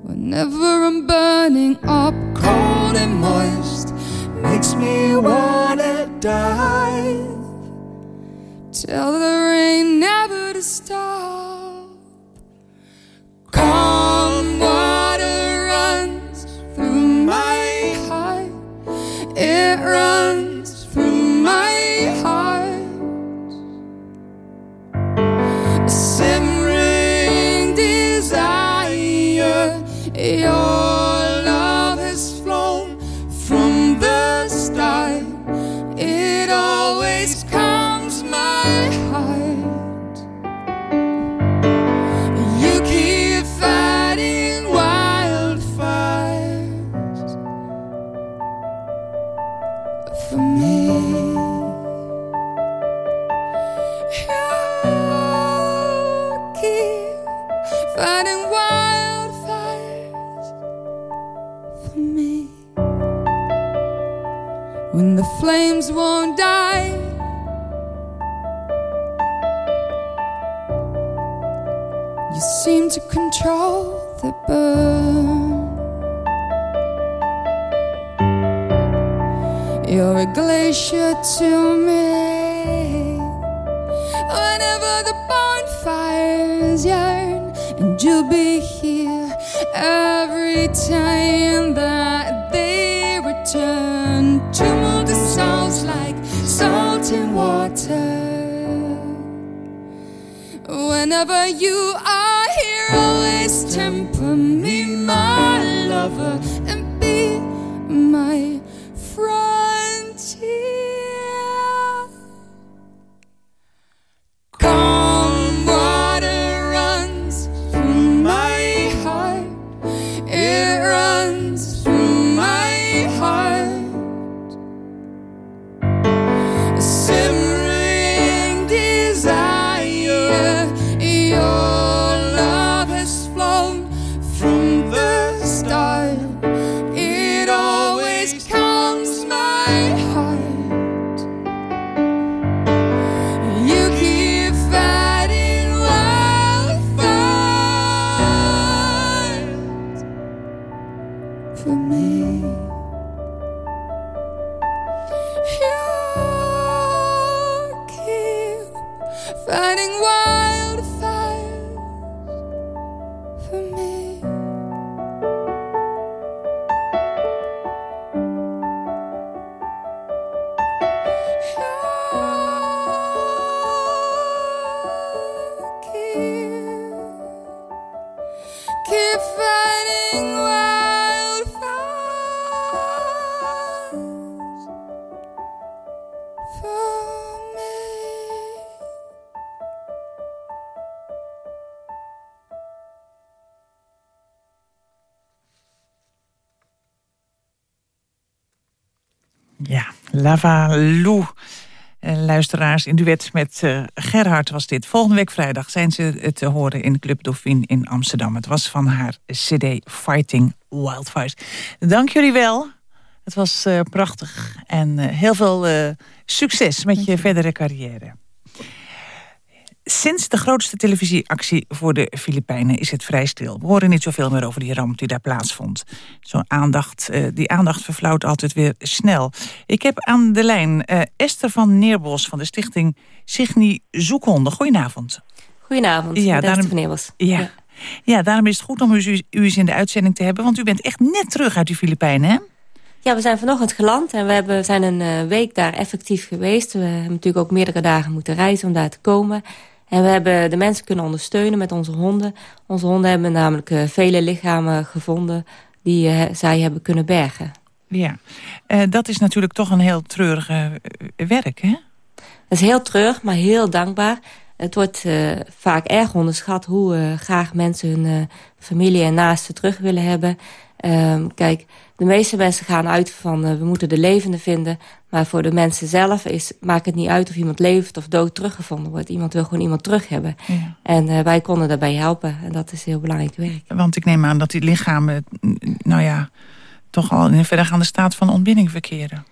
Whenever I'm burning up, cold and moist, makes me wanna die. Tell the rain never to stop. Flames won't die. You seem to control the burn. You're a glacier to me. Whenever the bonfires yearn, and you'll be here every time that they return. Salt in water. Whenever you are here, always temper Lava Lou. Eh, luisteraars in duet met eh, Gerhard was dit. Volgende week vrijdag zijn ze te horen in Club Dauphine in Amsterdam. Het was van haar cd Fighting Wildfires. Dank jullie wel. Het was eh, prachtig. En heel veel succes met je verdere carrière. Sinds de grootste televisieactie voor de Filipijnen is het vrij stil. We horen niet zoveel meer over die ramp die daar plaatsvond. Zo'n aandacht, eh, die aandacht verflauwt altijd weer snel. Ik heb aan de lijn eh, Esther van Neerbos van de stichting Signi Zoekhonden. Goedenavond. Goedenavond, Ja, ja, daarom- daarom... was. Ja. Ja. daarom is het goed om u, u eens in de uitzending te hebben... want u bent echt net terug uit de Filipijnen, hè? Ja, we zijn vanochtend geland en we hebben, zijn een eh, week daar effectief geweest. We hebben natuurlijk ook meerdere dagen moeten reizen om daar te komen. En we hebben de mensen kunnen ondersteunen met onze honden. Onze honden hebben namelijk eh, vele lichamen gevonden die eh, zij hebben kunnen bergen. Ja, Eh, dat is natuurlijk toch een heel treurig werk, hè? Dat is heel treurig, maar heel dankbaar. Het wordt vaak erg onderschat hoe graag mensen hun familie en naasten terug willen hebben. Ehm, kijk, de meeste mensen gaan uit van we moeten de levende vinden. Maar voor de mensen zelf is, maakt het niet uit of iemand levend of dood teruggevonden wordt. Iemand wil gewoon iemand terug hebben. Ja. En eh, wij konden daarbij helpen. En dat is heel belangrijk werk. Want ik neem aan dat die lichamen, nou ja... toch al in een verdergaande staat van ontbinding verkeren.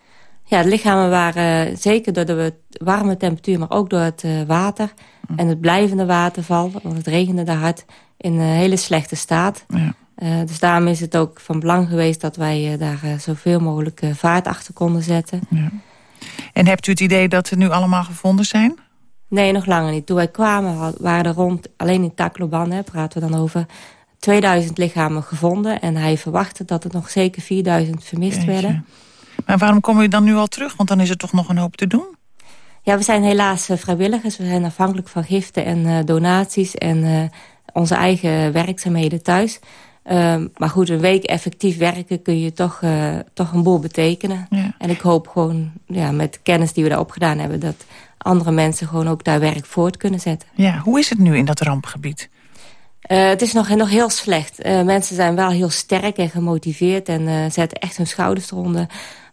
Ja, de lichamen waren eh, zeker door de warme temperatuur, maar ook door het eh, water en het blijvende waterval, want het regende daar hard, in een hele slechte staat. Ja. Eh, dus daarom is het ook van belang geweest dat wij eh, daar eh, zoveel mogelijk vaart achter konden zetten. En hebt u het idee dat ze nu allemaal gevonden zijn? Nee, nog langer niet. Toen wij kwamen had- waren er rond, alleen in Tacloban, hè, praten we dan over, 2000 lichamen gevonden. En hij verwachtte dat er nog zeker 4000 vermist Jeetje. werden. Maar waarom komen u dan nu al terug? Want dan is er toch nog een hoop te doen? Ja, we zijn helaas vrijwilligers. We zijn afhankelijk van giften en donaties en onze eigen werkzaamheden thuis. Ehm, maar goed, een week effectief werken kun je toch, eh, toch een boel betekenen. Ja. En ik hoop gewoon ja, met de kennis die we daar opgedaan hebben... dat andere mensen gewoon ook daar werk voort kunnen zetten. Ja, hoe is het nu in dat rampgebied? Eh, het is nog, nog heel slecht. Eh, mensen zijn wel heel sterk en gemotiveerd en zetten echt hun schouders eronder.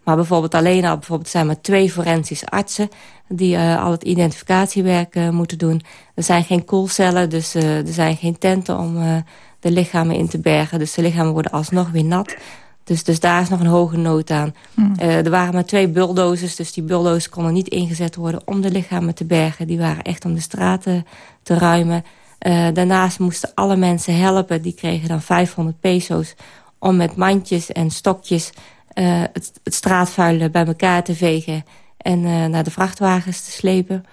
Maar bijvoorbeeld alleen al bijvoorbeeld zijn maar twee forensische artsen... die al het identificatiewerk moeten doen. Er zijn geen koelcellen, dus er zijn geen tenten om de lichamen in te bergen. Dus de lichamen worden alsnog weer nat. Dus, dus daar is nog een hoge nood aan. Eh, er waren maar twee bulldozers, dus die bulldozers konden niet ingezet worden... om de lichamen te bergen. Die waren echt om de straten te ruimen. Eh, daarnaast moesten alle mensen helpen. Die kregen dan 500 peso's om met mandjes en stokjes... eh, het, het straatvuil bij elkaar te vegen en naar de vrachtwagens te slepen.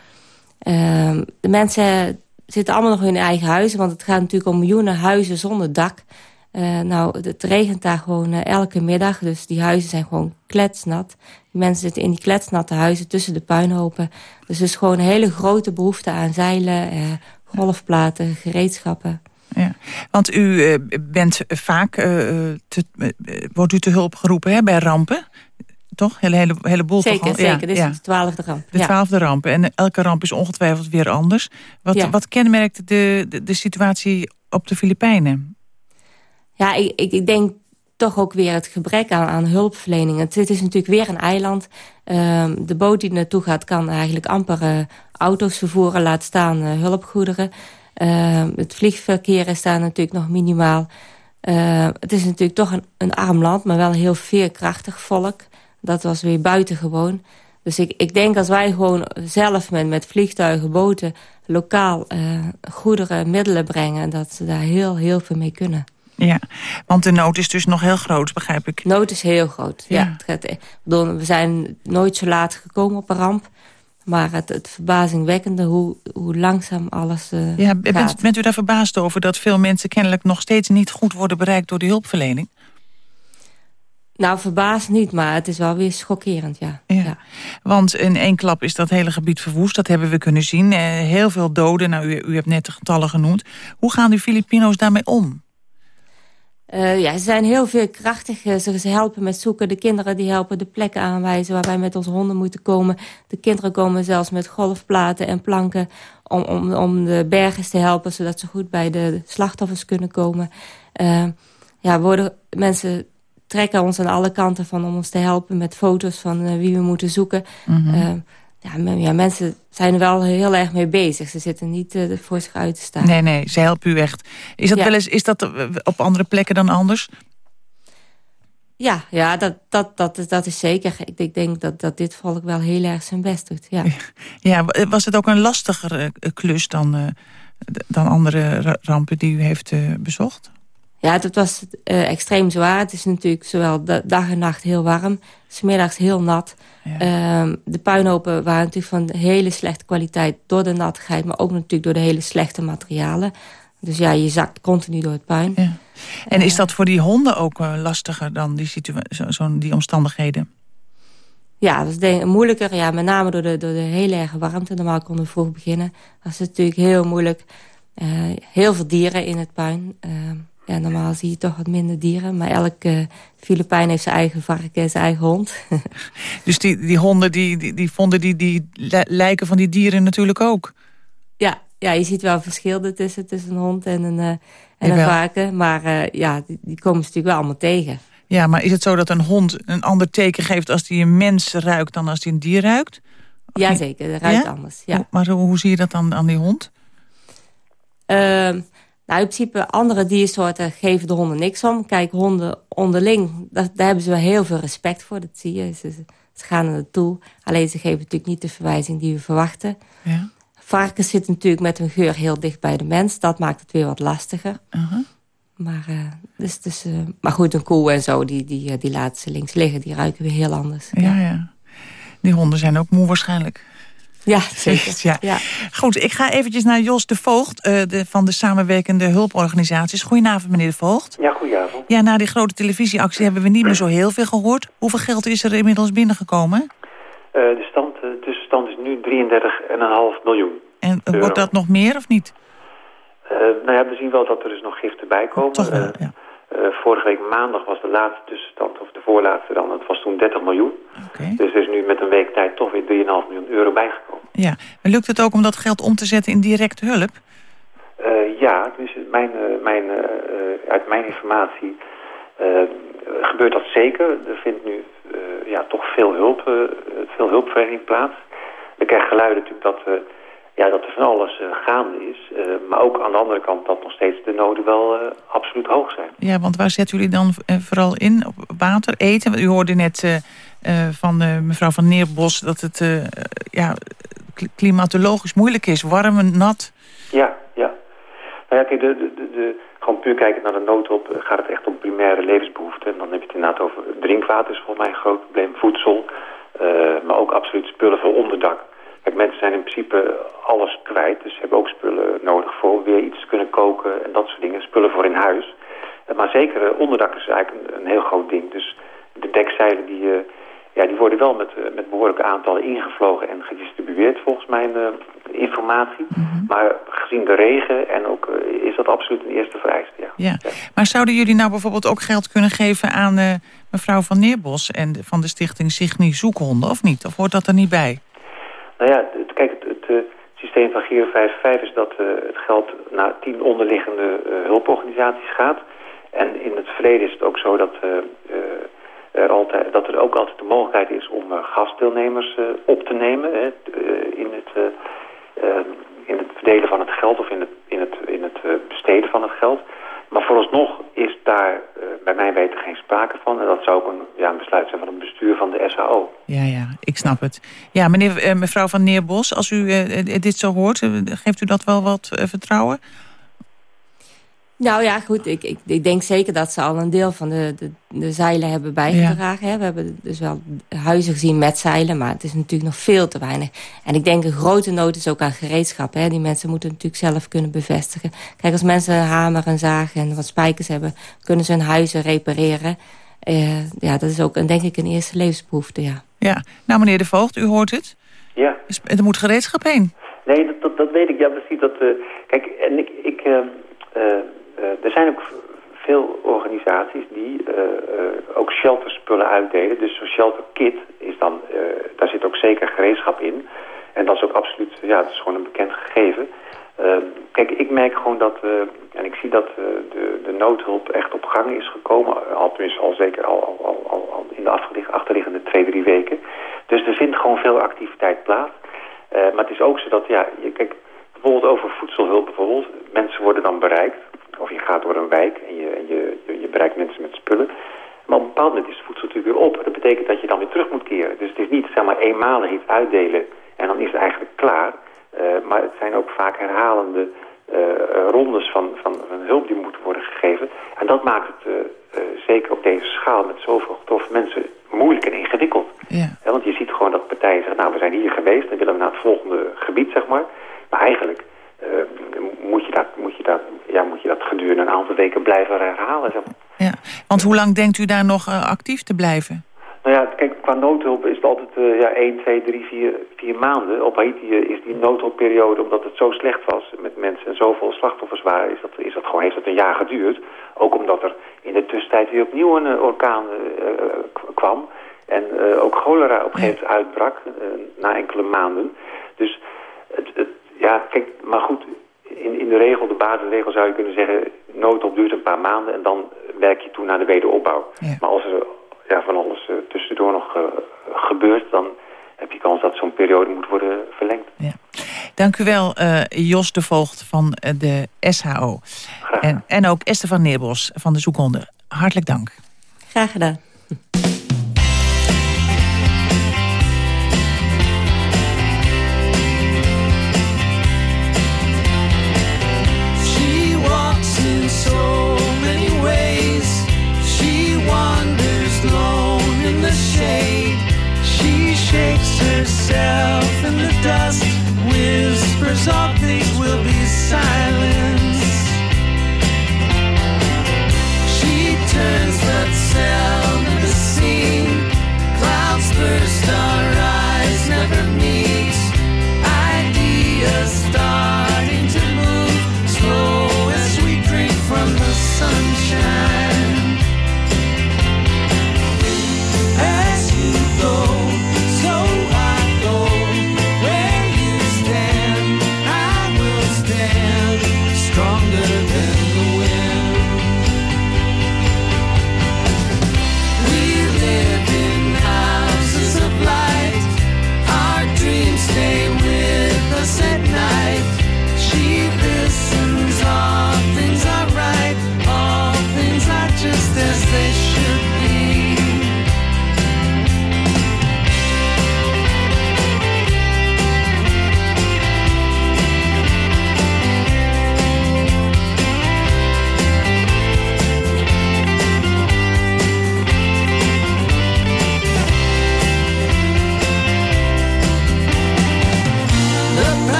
Ehm, de mensen zitten allemaal nog in hun eigen huizen... want het gaat natuurlijk om miljoenen huizen zonder dak. Eh, nou, het, regent daar gewoon eh, elke middag, dus die huizen zijn gewoon kletsnat. Die mensen zitten in die kletsnatte huizen tussen de puinhopen. Dus er is gewoon een hele grote behoefte aan zeilen, eh, golfplaten, gereedschappen. Ja. Want u bent vaak, te, wordt u te hulp geroepen hè, bij rampen? Toch? Hele, hele, heleboel Zeker, toch al? zeker. Dit is de twaalfde ramp. De Ja. twaalfde ramp. En elke ramp is ongetwijfeld weer anders. Wat, Ja. wat kenmerkt de, de, de situatie op de Filipijnen? Ja, ik, ik, denk toch ook weer het gebrek aan, aan hulpverlening. Het, het is natuurlijk weer een eiland. Ehm, de boot die naartoe gaat kan eigenlijk amper eh, auto's vervoeren, laat staan eh, hulpgoederen. Ehm, het vliegverkeer is daar natuurlijk nog minimaal. Ehm, het is natuurlijk toch een, een arm land, maar wel een heel veerkrachtig volk. Dat was weer buitengewoon. Dus ik, ik denk als wij gewoon zelf met, met vliegtuigen, boten... lokaal eh, goederen, middelen brengen... dat ze daar heel, heel veel mee kunnen. Ja, want de nood is dus nog heel groot, begrijp ik. Nood is heel groot, ja. Ja. Het gaat, eh, ik bedoel, we zijn nooit zo laat gekomen op een ramp. Maar het, het verbazingwekkende hoe, hoe langzaam alles uh, ja, bent, bent, u daar verbaasd over dat veel mensen kennelijk nog steeds niet goed worden bereikt door de hulpverlening? Nou, verbaasd niet, maar het is wel weer schokkerend, ja. ja. Want in één klap is dat hele gebied verwoest, dat hebben we kunnen zien. Eh, heel veel doden, nou, u, u hebt net de getallen genoemd. Hoe gaan de Filipino's daarmee om? Uh, ja, ze zijn heel veel krachtig. Ze, ze helpen met zoeken. De kinderen die helpen de plekken aanwijzen waar wij met onze honden moeten komen. De kinderen komen zelfs met golfplaten en planken om, om, om de bergers te helpen... zodat ze goed bij de slachtoffers kunnen komen. Uh, ja, worden mensen trekken ons aan alle kanten van om ons te helpen met foto's van uh, wie we moeten zoeken. Mm -hmm. ja, ja, mensen zijn er wel heel erg mee bezig. Ze zitten niet uh, voor zich uit te staan. Nee, nee, ze helpen u echt. Is dat, ja. wel eens, is dat op andere plekken dan anders? Ja, ja dat, dat, dat, dat is zeker. Ik, ik denk dat, dat dit volk wel heel erg zijn best doet. Ja, ja was het ook een lastigere klus dan, dan andere rampen die u heeft bezocht? Ja, het was uh, extreem zwaar. Het is natuurlijk zowel dag en nacht heel warm. Smiddags heel nat. Ja. Uh, de puinhopen waren natuurlijk van hele slechte kwaliteit... door de nattigheid, maar ook natuurlijk door de hele slechte materialen. Dus ja, je zakt continu door het puin. Ja. En is dat voor die honden ook uh, lastiger dan die, zo, zo die omstandigheden? Ja, dat is moeilijker. Ja, met name door de, door de hele erge warmte. Normaal konden we vroeg beginnen. Dat is natuurlijk heel moeilijk. Uh, heel veel dieren in het puin. Ehm, ja, normaal zie je toch wat minder dieren. Maar elke uh, Filipijn heeft zijn eigen varken en zijn eigen hond. dus die, die honden die, die, die vonden die, die lijken van die dieren natuurlijk ook? Ja, ja je ziet wel verschillen tussen, tussen een hond en een, uh, en een varken. Maar uh, ja, die, die, komen ze natuurlijk wel allemaal tegen. Ja, maar is het zo dat een hond een ander teken geeft... als die een mens ruikt dan als die een dier ruikt? Jazeker, dat ruikt ja? anders. Ja. Maar hoe, hoe zie je dat dan aan die hond? Uh, nou, in principe, andere diersoorten geven de honden niks om. Kijk, honden onderling, daar, daar hebben ze wel heel veel respect voor. Dat zie je. Ze, ze gaan er naartoe. Alleen ze geven natuurlijk niet de verwijzing die we verwachten. Ja. Varkens zitten natuurlijk met hun geur heel dicht bij de mens. Dat maakt het weer wat lastiger. Uh -huh. maar, uh, dus, dus, uh, maar goed, een koe en zo, die, die, die laten ze links liggen. Die ruiken weer heel anders. Ja, ja. ja. Die honden zijn ook moe waarschijnlijk. Ja, zeker. ja. ja. Goed, ik ga eventjes naar Jos de Voogd uh, de, van de samenwerkende hulporganisaties. Goedenavond, meneer de Voogd. Ja, goedenavond. Ja, na die grote televisieactie hebben we niet meer zo heel veel gehoord. Hoeveel geld is er inmiddels binnengekomen? Uh, de stand, de tussenstand is nu 33,5 miljoen En euro. wordt dat nog meer of niet? Uh, nou ja, we zien wel dat er dus nog giften bij komen. Toch wel, ja. Uh, vorige week maandag was de laatste tussenstand, of de voorlaatste dan, het was toen 30 miljoen. Okay. Dus er is nu met een week tijd toch weer 3,5 miljoen euro bijgekomen. Ja, maar lukt het ook om dat geld om te zetten in directe hulp? Uh, ja, dus mijn, uh, mijn, uit mijn informatie gebeurt dat zeker. Er vindt nu ja, toch veel, hulp, veel hulpverlening plaats. We krijgen geluiden natuurlijk dat ja, dat er van alles gaande is. Maar ook aan de andere kant dat nog steeds de noden wel absoluut hoog zijn. Ja, want waar zetten jullie dan vooral in? Op water, eten? U hoorde net van mevrouw van Neerbos dat het ja, klimatologisch moeilijk is. Warm en nat. Ja, ja. Nou ja, kijk, de, de, de, gewoon puur kijken naar de noodhulp gaat het echt om primaire levensbehoeften. En dan heb je het inderdaad over drinkwater is volgens mij een groot probleem, voedsel. maar ook absoluut spullen voor onderdak. Kijk, mensen zijn in principe alles kwijt. Dus ze hebben ook spullen nodig voor weer iets kunnen koken en dat soort dingen. Spullen voor in huis. Maar zeker onderdak is eigenlijk een, een heel groot ding. Dus de dekzeilen die, ja, die worden wel met, uh, met behoorlijke aantallen ingevlogen en gedistribueerd volgens mijn uh, informatie. Mm -hmm. Maar gezien de regen en ook is dat absoluut een eerste vereiste. Ja. Ja. ja. Maar zouden jullie nou bijvoorbeeld ook geld kunnen geven aan mevrouw Van Neerbos en van de stichting Signy Zoekhonden of niet? Of hoort dat er niet bij? Nou ja, het, kijk, het, het, het, systeem van Giro 55 is dat het geld naar tien onderliggende hulporganisaties gaat. En in het verleden is het ook zo dat, er, altijd, dat er ook altijd de mogelijkheid is om gastdeelnemers op te nemen in, het, in het verdelen van het geld of in het, in het, in het besteden van het geld. Maar vooralsnog is daar bij mij weten geen sprake van. En dat zou ook een, ja, een besluit zijn van het bestuur van de SAO. Ja, ja, ik snap het. Ja, meneer, mevrouw van Neerbos, als u dit zo hoort, geeft u dat wel wat vertrouwen? Nou ja, goed, ik, ik, ik denk zeker dat ze al een deel van de, de, de zeilen hebben bijgedragen. Hè. We hebben dus wel huizen gezien met zeilen, maar het is natuurlijk nog veel te weinig. En ik denk een grote nood is ook aan gereedschap. Hè. Die mensen moeten natuurlijk zelf kunnen bevestigen. Kijk, als mensen een hamer, een zaag en wat spijkers hebben... kunnen ze hun huizen repareren. Eh, ja, dat is ook een, denk ik een eerste levensbehoefte, ja. Ja, nou meneer De Voogd, u hoort het. Ja. Er moet gereedschap heen. Nee, dat, dat, dat weet ik. Ja, precies. Dat, eh, kijk, en ik, ik, eh, er zijn ook veel organisaties die eh, eh, ook shelterspullen uitdelen. Dus zo'n shelter kit is dan, eh, daar zit ook zeker gereedschap in. En dat is ook absoluut, ja, dat is gewoon een bekend gegeven. Eh, kijk, ik merk gewoon dat, eh, en ik zie dat eh, de, de noodhulp echt op gang is gekomen. Al, tenminste, al zeker al, al, al, in de achterliggende twee, drie weken. Dus er vindt gewoon veel activiteit plaats. Eh, maar het is ook zo dat, ja, je, kijk, bijvoorbeeld over voedselhulp bijvoorbeeld. Mensen worden dan bereikt. Of je gaat door een wijk en je, en je, je, je bereikt mensen met spullen. Maar op een bepaald moment is het voedsel natuurlijk weer op. Dat betekent dat je dan weer terug moet keren. Dus het is niet, zeg maar, eenmalig iets uitdelen en dan is het eigenlijk klaar. Eh, maar het zijn ook vaak herhalende eh, rondes van, van, van hulp die moeten worden gegeven. En dat maakt het eh, zeker op deze schaal met zoveel getroffen mensen moeilijk en ingewikkeld. Ja. Ja, want je ziet gewoon dat partijen zeggen, nou we zijn hier geweest, dan willen we naar het volgende gebied, zeg maar. Maar eigenlijk moet, je dat, moet, je dat, ja, moet je dat gedurende een aantal weken blijven herhalen. Zeg maar. Want hoe lang denkt u daar nog eh, actief te blijven? Nou ja, kijk, qua noodhulp is het altijd eh, ja, 1, 2, 3, 4, 4 maanden. Op Haiti eh, is die noodhulpperiode, omdat het zo slecht was met mensen en zoveel slachtoffers waren, is dat, is dat gewoon, heeft dat een jaar geduurd. Ook omdat er in de tussentijd weer opnieuw een orkaan kwam. En ook cholera op een gegeven moment uitbrak na enkele maanden. Dus het, het, ja, kijk, maar goed, in, in de regel, de basisregel zou je kunnen zeggen... noodhulp duurt een paar maanden en dan werk je toe naar de wederopbouw. Maar als er ja, van alles eh, tussendoor nog eh, gebeurt... dan heb je kans dat zo'n periode moet worden verlengd. Dank u wel, eh, Jos de Voogd van de SHO. En, en ook Esther van Neerbos van de Zoekhonden. Hartelijk dank. Graag gedaan.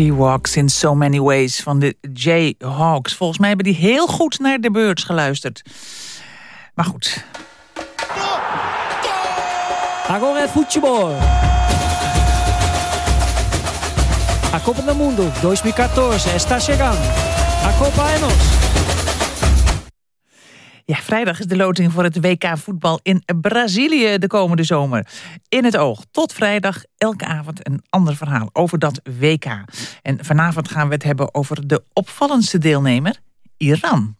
She Walks in So Many Ways van de Jayhawks. Volgens mij hebben die heel goed naar de Birds geluisterd. Maar goed. Agora é futebol. A Copa do Mundo 2014 está chegando. Acompanhe-nos. Ja, vrijdag is de loting voor het WK voetbal in Brazilië de komende zomer. In het oog. Tot vrijdag elke avond een ander verhaal over dat WK. En vanavond gaan we het hebben over de opvallendste deelnemer, Iran.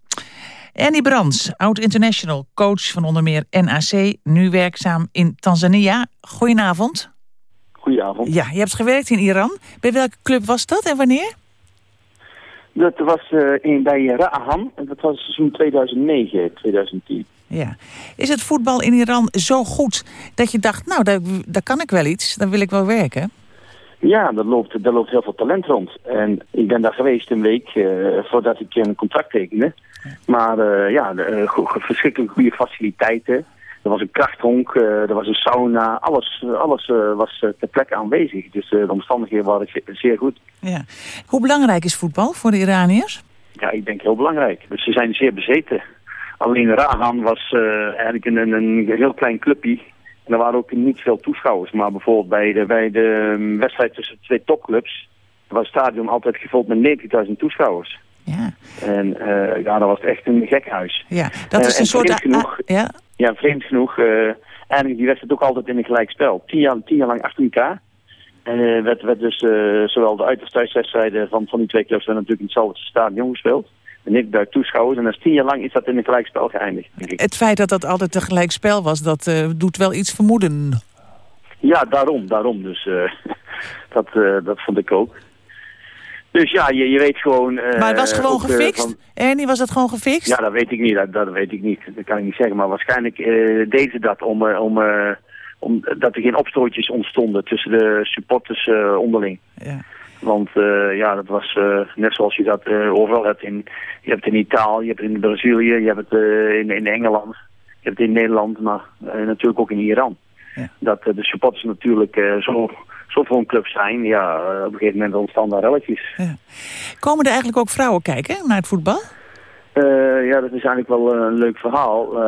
Annie Brands, oud-international, coach van onder meer NAC, nu werkzaam in Tanzania. Goedenavond. Goedenavond. Ja, je hebt gewerkt in Iran. Bij welke club was dat en wanneer? Dat was eh, in, bij Ra'ahan. En dat was seizoen 2009, 2010. Ja. Is het voetbal in Iran zo goed dat je dacht, nou, daar, daar kan ik wel iets, daar wil ik wel werken? Ja, daar loopt, daar loopt heel veel talent rond. En ik ben daar geweest een week eh, voordat ik een contract tekende. Maar eh, ja, verschrikkelijk goede faciliteiten. Er was een krachthonk, eh, er was een sauna, alles, alles eh, was eh, ter plekke aanwezig. Dus de omstandigheden waren ze- zeer goed. Ja. Hoe belangrijk is voetbal voor de Iraniërs? Ja, ik denk heel belangrijk. Dus ze zijn zeer bezeten. Alleen Rahan was eigenlijk een, een, een heel klein clubje. En er waren ook niet veel toeschouwers. Maar bijvoorbeeld bij de, bij de um, wedstrijd tussen de twee topclubs... was het stadion altijd gevuld met 90.000 toeschouwers. Ja. En ja, dat was echt een gekhuis. Ja, dat is en een soort... genoeg, ja, ja, vreemd genoeg, eh eigenlijk die wedstrijd ook altijd in een gelijk spel. Tien jaar, tien jaar lang achter elkaar. En eh, werd, werd dus eh, zowel de uit- als thuiswedstrijden van, van die twee clubs werden natuurlijk in hetzelfde stadion gespeeld. En niet bij toeschouwers. En dat is tien jaar lang is dat in een gelijk spel geëindigd, denk ik. het feit dat dat altijd tegelijk spel was, dat doet wel iets vermoeden. Ja, daarom, daarom. Dus dat, dat vond ik ook. Dus ja, je, je weet gewoon... eh, maar het was gewoon ook, gefixt? van- Ernie, was dat gewoon gefixt? Ja, dat weet ik niet. Dat, dat weet ik niet. Dat kan ik niet zeggen. Maar waarschijnlijk eh deden ze dat om, eh, om, om dat er geen opstootjes ontstonden tussen de supporters onderling. Ja. Want ja, dat was net zoals je dat overal hebt. In, je hebt het in Italië, je hebt het in Brazilië, je hebt het in, in Engeland, je hebt het in Nederland, maar natuurlijk ook in Iran. Dat eh, de supporters natuurlijk zo, zo voor een club zijn. Ja, eh, op een gegeven moment ontstaan daar relletjes. Komen er eigenlijk ook vrouwen kijken naar het voetbal? Eh, ja, dat is eigenlijk wel eh, een leuk verhaal.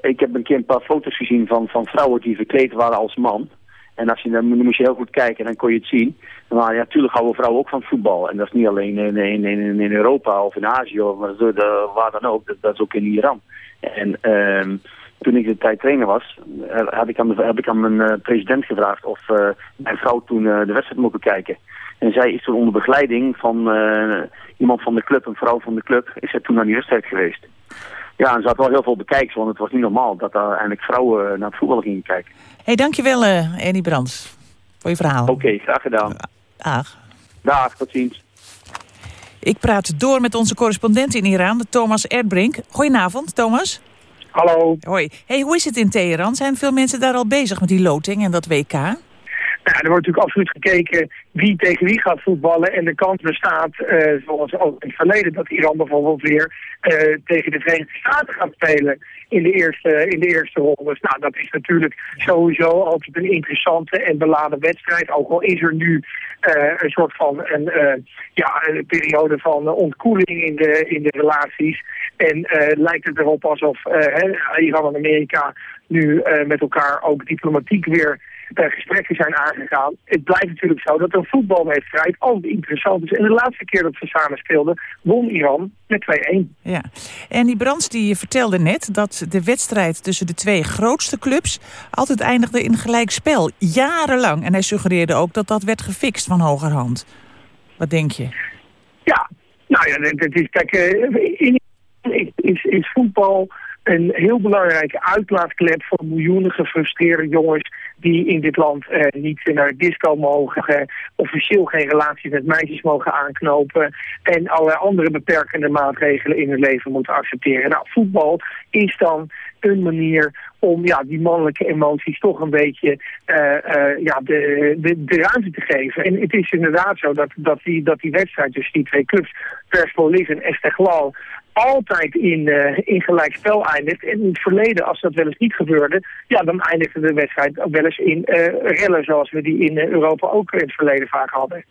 Ik heb een keer een paar foto's gezien van, van vrouwen die verkleed waren als man. En als je, dan, moest je heel goed kijken en dan kon je het zien. Maar ja, natuurlijk houden vrouwen ook van voetbal. En dat is niet alleen in, in, in, in Europa of in Azië, of maar waar dan ook. Dat, dat is ook in Iran. En ehm, toen ik de tijd trainer was, eh, had ik aan, de- heb ik aan mijn eh, president gevraagd of eh, mijn vrouw toen de wedstrijd mocht kijken. En zij is toen onder begeleiding van iemand van de club, een vrouw van de club, is zij toen naar die wedstrijd geweest. Ja, en ze had wel heel veel bekijks, want het was niet normaal dat daar eindelijk vrouwen naar het voetbal gingen kijken. hey, dankjewel uh, Ernie Brands voor je verhaal. Oké, graag gedaan. Dag. Dag, tot ziens. Ik praat door met onze correspondent in Iran, Thomas Erdbrink. Goedenavond, Thomas. Hallo. Hoi. Hey, hoe is het in Teheran? Zijn veel mensen daar al bezig met die loting en dat WK? Ja, er wordt natuurlijk absoluut gekeken wie tegen wie gaat voetballen. En de kans bestaat, eh, zoals ook in het verleden, dat Iran bijvoorbeeld weer eh, tegen de Verenigde Staten gaat spelen in de eerste, in de eerste rondes. Nou, dat is natuurlijk sowieso altijd een interessante en beladen wedstrijd. Ook al is er nu eh, een soort van een, eh, ja, een periode van ontkoeling in de, in de relaties. En eh, lijkt het erop alsof Iran en Amerika nu met elkaar ook diplomatiek weer gesprekken zijn aangegaan. Het blijft natuurlijk zo dat een voetbalwedstrijd altijd interessant is. En de laatste keer dat ze samen speelden, won Iran met 2-1. Ja. En die Brands die vertelde net dat de wedstrijd tussen de twee grootste clubs altijd eindigde in gelijkspel. Jarenlang. En hij suggereerde ook dat dat werd gefixt van hogerhand. Wat denk je? Ja, nou ja, het is, kijk, eh, in, is, is voetbal een heel belangrijke uitlaatklep voor miljoenen gefrustreerde jongens die in dit land eh, niet naar disco mogen, eh, officieel geen relaties met meisjes mogen aanknopen en allerlei andere beperkende maatregelen in hun leven moeten accepteren. Nou, voetbal is dan een manier om ja, die mannelijke emoties toch een beetje eh, ja, de, de, ruimte te geven. En het is inderdaad zo dat, dat, die, dat die wedstrijd tussen die twee clubs, Persepolis en Esteglal, altijd in, eh, in gelijkspel eindigt. En in het verleden, als dat wel eens niet gebeurde, ja, dan eindigde de wedstrijd ook wel eens in eh, rellen zoals we die in eh, Europa ook in het verleden vaak hadden.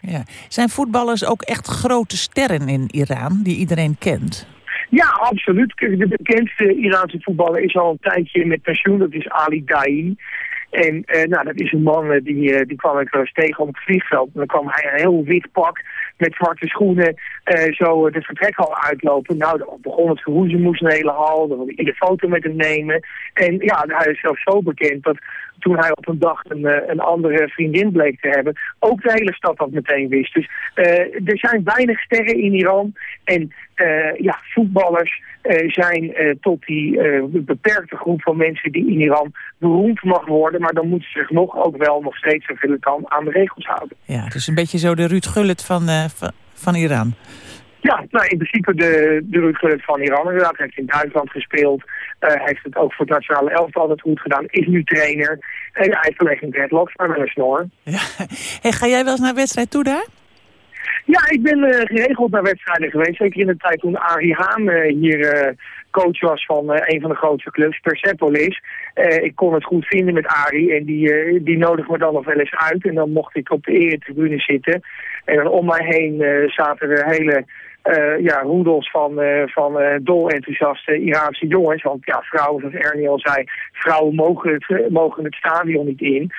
Ja. Zijn voetballers ook echt grote sterren in Iran die iedereen kent? Ja, absoluut. De bekendste Iraanse voetballer is al een tijdje met pensioen. Dat is Ali Daei. En nou, dat is een man die, die kwam ik wel eens tegen op het vliegveld. En dan kwam hij een heel wit pak met zwarte schoenen eh, zo de vertrekhal uitlopen. Nou, dan begon het geroezemoes een hele hal. Dan wilde ieder foto met hem nemen. En ja, hij is zelfs zo bekend dat toen hij op een dag een, eh, een andere vriendin bleek te hebben, ook de hele stad dat meteen wist. Dus eh, er zijn weinig sterren in Iran. En ja, voetballers zijn eh, tot die eh, beperkte groep van mensen die in Iran beroemd mag worden. Maar dan moeten ze zich nog ook wel nog steeds zoveel het kan aan de regels houden. Ja, dus een beetje zo de Ruud Gullit van, eh, van, van Iran. Ja, nou in principe de, de Ruud Gullit van Iran inderdaad. Hij heeft in Duitsland gespeeld. Eh, hij heeft het ook voor het nationale elftal altijd goed gedaan. Is nu trainer. En ja, hij heeft alleen geen dreadlocks, maar wel een snor. Hey, ga jij wel eens naar wedstrijd toe daar? Ja, ik ben eh, geregeld naar wedstrijden geweest. Zeker in de tijd toen Arie Haan eh, hier eh, coach was van een van de grootste clubs, Persepolis. Ik kon het goed vinden met Arie en die, eh, die nodigde me dan nog wel eens uit. En dan mocht ik op de eretribune zitten. En dan om mij heen zaten er hele eh, ja, roedels van, eh, van eh, dol-enthousiaste Iraanse jongens. Want ja, vrouwen, zoals Ernie al zei, vrouwen mogen het, mogen het stadion niet in.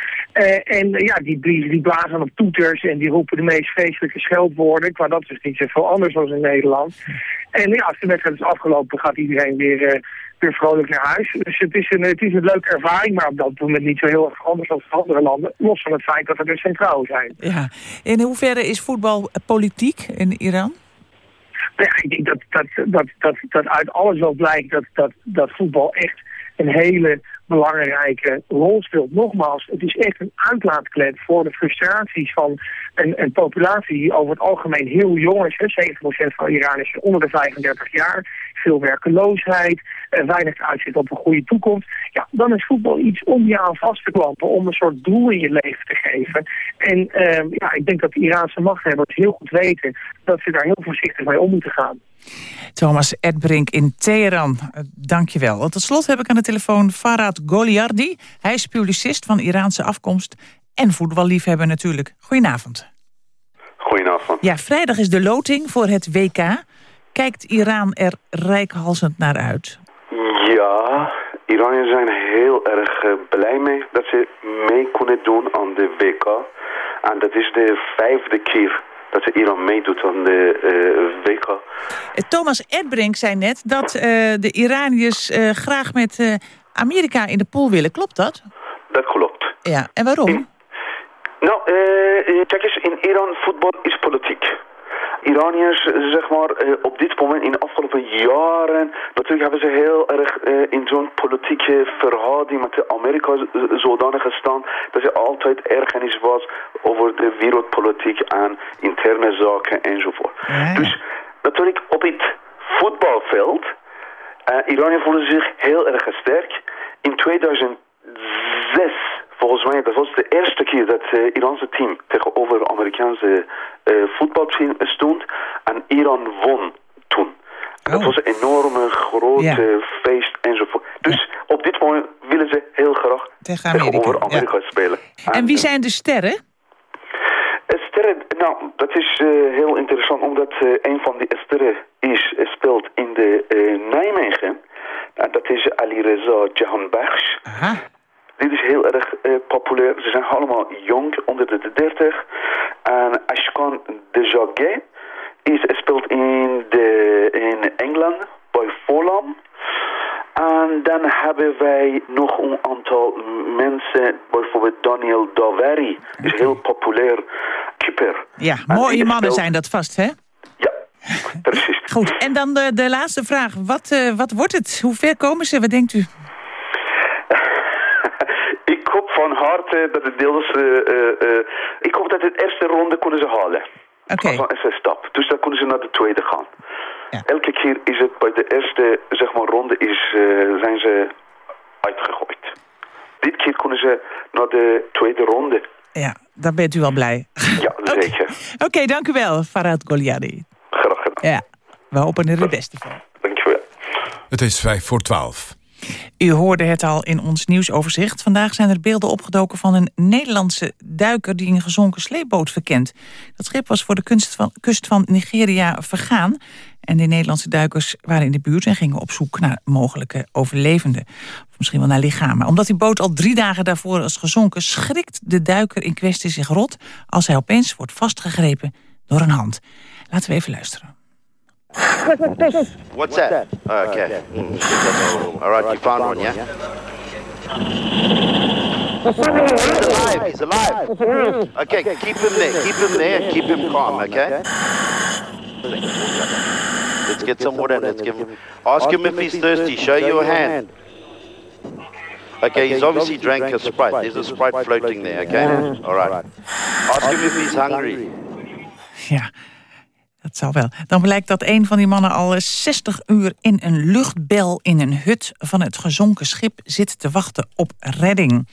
En ja, die, die, blazen op toeters en die roepen de meest feestelijke scheldwoorden. Qua dat is niet zoveel anders dan in Nederland. En ja, als de wedstrijd is afgelopen, gaat iedereen weer, weer vrolijk naar huis. Dus het is, een, het is een leuke ervaring, maar op dat moment niet zo heel erg anders dan andere landen. Los van het feit dat er dus geen vrouwen zijn. Ja. In hoeverre is voetbal politiek in Iran? Ja, ik denk dat, dat, dat, dat, dat uit alles wel blijkt dat, dat, dat voetbal echt een hele belangrijke rol speelt. Nogmaals, het is echt een uitlaatklep voor de frustraties van een, een populatie die over het algemeen heel jong is. hè. 70% van Iran is onder de 35 jaar. Veel werkeloosheid, eh, weinig uitzicht op een goede toekomst. Ja, dan is voetbal iets om je aan vast te klampen, om een soort doel in je leven te geven. En eh, ja, ik denk dat de Iraanse machthebbers heel goed weten dat ze daar heel voorzichtig mee om moeten gaan. Thomas Edbrink in Teheran, Eh, dank je wel. Tot slot heb ik aan de telefoon Farad Goliardi. Hij is publicist van Iraanse afkomst en voetballiefhebber natuurlijk. Goedenavond. Goedenavond. Ja, vrijdag is de loting voor het WK. Kijkt Iran er rijkhalsend naar uit? Ja, Iraniërs zijn heel erg eh, blij mee dat ze mee kunnen doen aan de WK. En dat is de vijfde keer dat Iran meedoet aan de eh, WK. Thomas Edbrink zei net dat eh, de Iraniërs graag met Amerika in de pool willen. Klopt dat? Dat klopt. Ja, en waarom? Nou, kijk eens, in Iran voetbal is politiek. Iraniërs, zeg maar, eh, op dit moment in de afgelopen jaren, natuurlijk hebben ze heel erg eh, in zo'n politieke verhouding met Amerika zodanig gestaan dat ze altijd ergernis was over de wereldpolitiek en interne zaken enzovoort. Dus natuurlijk op het voetbalveld, uh, Iranië voelde zich heel erg sterk. In 2006 Volgens mij, dat was de eerste keer dat het Iraanse team tegenover Amerikaanse eh, voetbalteam stond. En Iran won toen. En Dat was een enorme grote feest enzovoort. Dus op dit moment willen ze heel graag Tegen Amerika, tegenover Amerika spelen. En wie zijn de sterren? Eh, Sterren, nou, dat is eh, heel interessant, omdat een van die sterren is, speelt in de eh, Nijmegen. En dat is Ali Reza Jahanbakhsh. Dit is heel erg eh, populair. Ze zijn allemaal jong, onder de 30. En Ashkan Dejaguet is, speelt in, de, in Engeland bij Fulham. En dan hebben wij nog een aantal mensen, bijvoorbeeld Daniel Daveri, is heel populair keeper. Ja, En mooie mannen speelt- zijn dat vast, hè? Precies. Goed, en dan de, de laatste vraag. Wat, eh, wat wordt het? Hoe ver komen ze? Wat denkt u? Van harte dat het deels... eh, eh, eh, ik hoop dat het eerste ronde kunnen ze halen. Oké. Als een stap. Dus dan kunnen ze naar de tweede gaan. Elke keer is het bij de eerste zeg maar, ronde is, eh, zijn ze uitgegooid. Dit keer kunnen ze naar de tweede ronde. Ja, daar bent u wel blij. Ja, zeker. Oké, dank u wel, Farad Goliadi. Graag gedaan. Ja, we hopen er het beste van. Dankjewel. Het is vijf voor twaalf. U hoorde het al in ons nieuwsoverzicht. Vandaag zijn er beelden opgedoken van een Nederlandse duiker... die een gezonken sleepboot verkent. Dat schip was voor de kust van, Nigeria vergaan. En de Nederlandse duikers waren in de buurt... en gingen op zoek naar mogelijke overlevenden. Of misschien wel naar lichamen. Omdat die boot al drie dagen daarvoor was gezonken... schrikt de duiker in kwestie zich rot... als hij opeens wordt vastgegrepen door een hand. Laten we even luisteren. What's that? Oh, Okay. Mm, All right, you found one, yeah? He's alive, he's alive. Okay, keep him there, keep him there, keep him calm, okay? Let's get some water, let's give him... Ask him if he's thirsty, show your hand. Okay, he's obviously drank a Sprite. There's a Sprite floating there, okay? All right. Ask him if he's hungry. Ja, dat zou wel. Dan blijkt dat een van die mannen al 60 uur in een luchtbel in een hut van het gezonken schip zit te wachten op redding.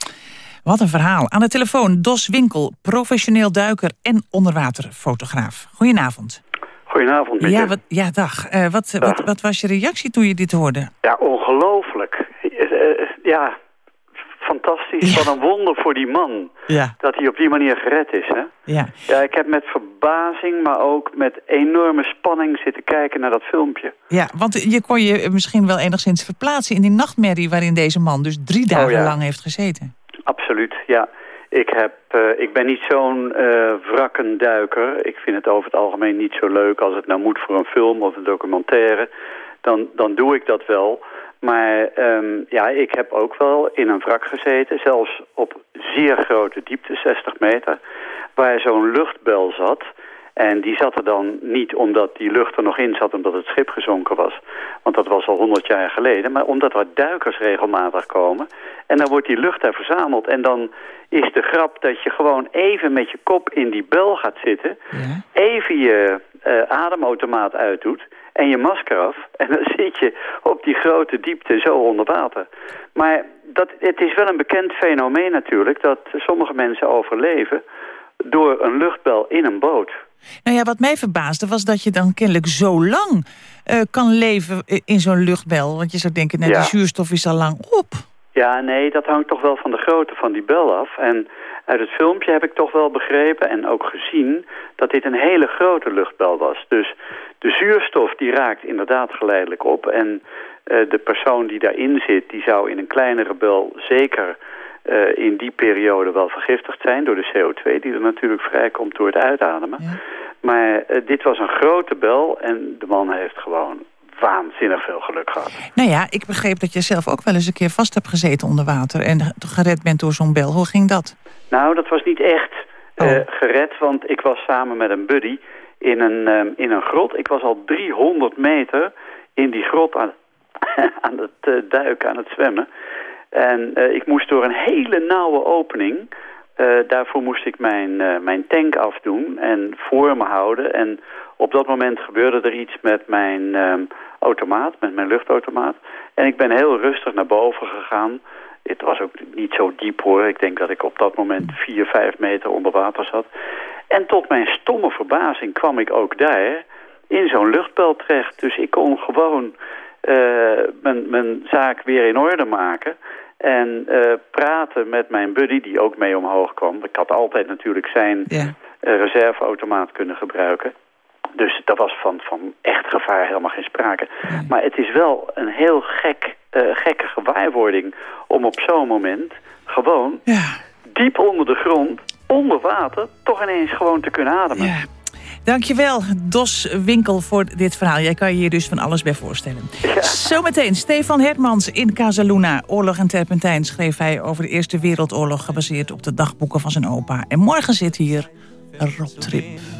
Wat een verhaal. Aan de telefoon Dos Winkel, professioneel duiker en onderwaterfotograaf. Goedenavond. Goedenavond, Ja, wat, ja dag. Eh, wat, wat, wat was je reactie toen je dit hoorde? Ja, ongelooflijk. Eh, eh, ja, fantastisch. Wat een wonder voor die man. Ja. Dat hij op die manier gered is, hè? Ja. Ja, ik heb met verbazing, maar ook met enorme spanning zitten kijken naar dat filmpje. Ja, want je kon je misschien wel enigszins verplaatsen in die nachtmerrie waarin deze man dus drie dagen Oh, ja. lang heeft gezeten. Absoluut, ja. Ik, heb, eh, ik ben niet zo'n eh wrakkenduiker. Ik vind het over het algemeen niet zo leuk als het nou moet voor een film of een documentaire. Dan, dan doe ik dat wel. Maar ehm, ja, ik heb ook wel in een wrak gezeten, zelfs op zeer grote diepte, 60 meter, waar zo'n luchtbel zat. En die zat er dan niet omdat die lucht er nog in zat omdat het schip gezonken was. Want dat was al 100 jaar geleden. Maar omdat er duikers regelmatig komen. En dan wordt die lucht daar verzameld. En dan is de grap dat je gewoon even met je kop in die bel gaat zitten. Even je eh, ademautomaat uitdoet. En je masker af. En dan zit je op die grote diepte zo onder water. Maar dat, het is wel een bekend fenomeen natuurlijk. Dat sommige mensen overleven door een luchtbel in een boot. Nou ja, wat mij verbaasde was dat je dan kennelijk zo lang eh, kan leven in zo'n luchtbel. Want je zou denken, nou, Ja. die zuurstof is al lang op. Ja, nee, dat hangt toch wel van de grootte van die bel af. En uit het filmpje heb ik toch wel begrepen en ook gezien... dat dit een hele grote luchtbel was. Dus de zuurstof die raakt inderdaad geleidelijk op. En eh, de persoon die daarin zit, die zou in een kleinere bel zeker... eh, in die periode wel vergiftigd zijn door de CO2... die er natuurlijk vrijkomt door het uitademen. Maar eh, dit was een grote bel en de man heeft gewoon waanzinnig veel geluk gehad. Nou ja, ik begreep dat je zelf ook wel eens een keer vast hebt gezeten onder water... en gered bent door zo'n bel. Hoe ging dat? Nou, dat was niet echt eh, gered, want ik was samen met een buddy in een, ehm, in een grot. Ik was al 300 meter in die grot aan, aan het eh, duiken, aan het zwemmen. En eh, ik moest door een hele nauwe opening. Daarvoor moest ik mijn, mijn tank afdoen en voor me houden. En op dat moment gebeurde er iets met mijn ehm, automaat, met mijn luchtautomaat. En ik ben heel rustig naar boven gegaan. Het was ook niet zo diep hoor. Ik denk dat ik op dat moment 4, 5 meter onder water zat. En tot mijn stomme verbazing kwam ik ook daar in zo'n luchtbel terecht. Dus ik kon gewoon eh, mijn, mijn zaak weer in orde maken. En eh, praten met mijn buddy die ook mee omhoog kwam. Ik had altijd natuurlijk zijn eh, reserveautomaat kunnen gebruiken. Dus dat was van, van echt gevaar helemaal geen sprake. Maar het is wel een heel gek, eh, gekke gewaarwording om op zo'n moment gewoon diep onder de grond, onder water, toch ineens gewoon te kunnen ademen. Dankjewel, Dos Winkel, voor dit verhaal. Jij kan je hier dus van alles bij voorstellen. Zometeen, Stefan Hermans in Casaluna. Oorlog en Terpentijn schreef hij over de Eerste Wereldoorlog... gebaseerd op de dagboeken van zijn opa. En morgen zit hier Rob Trip.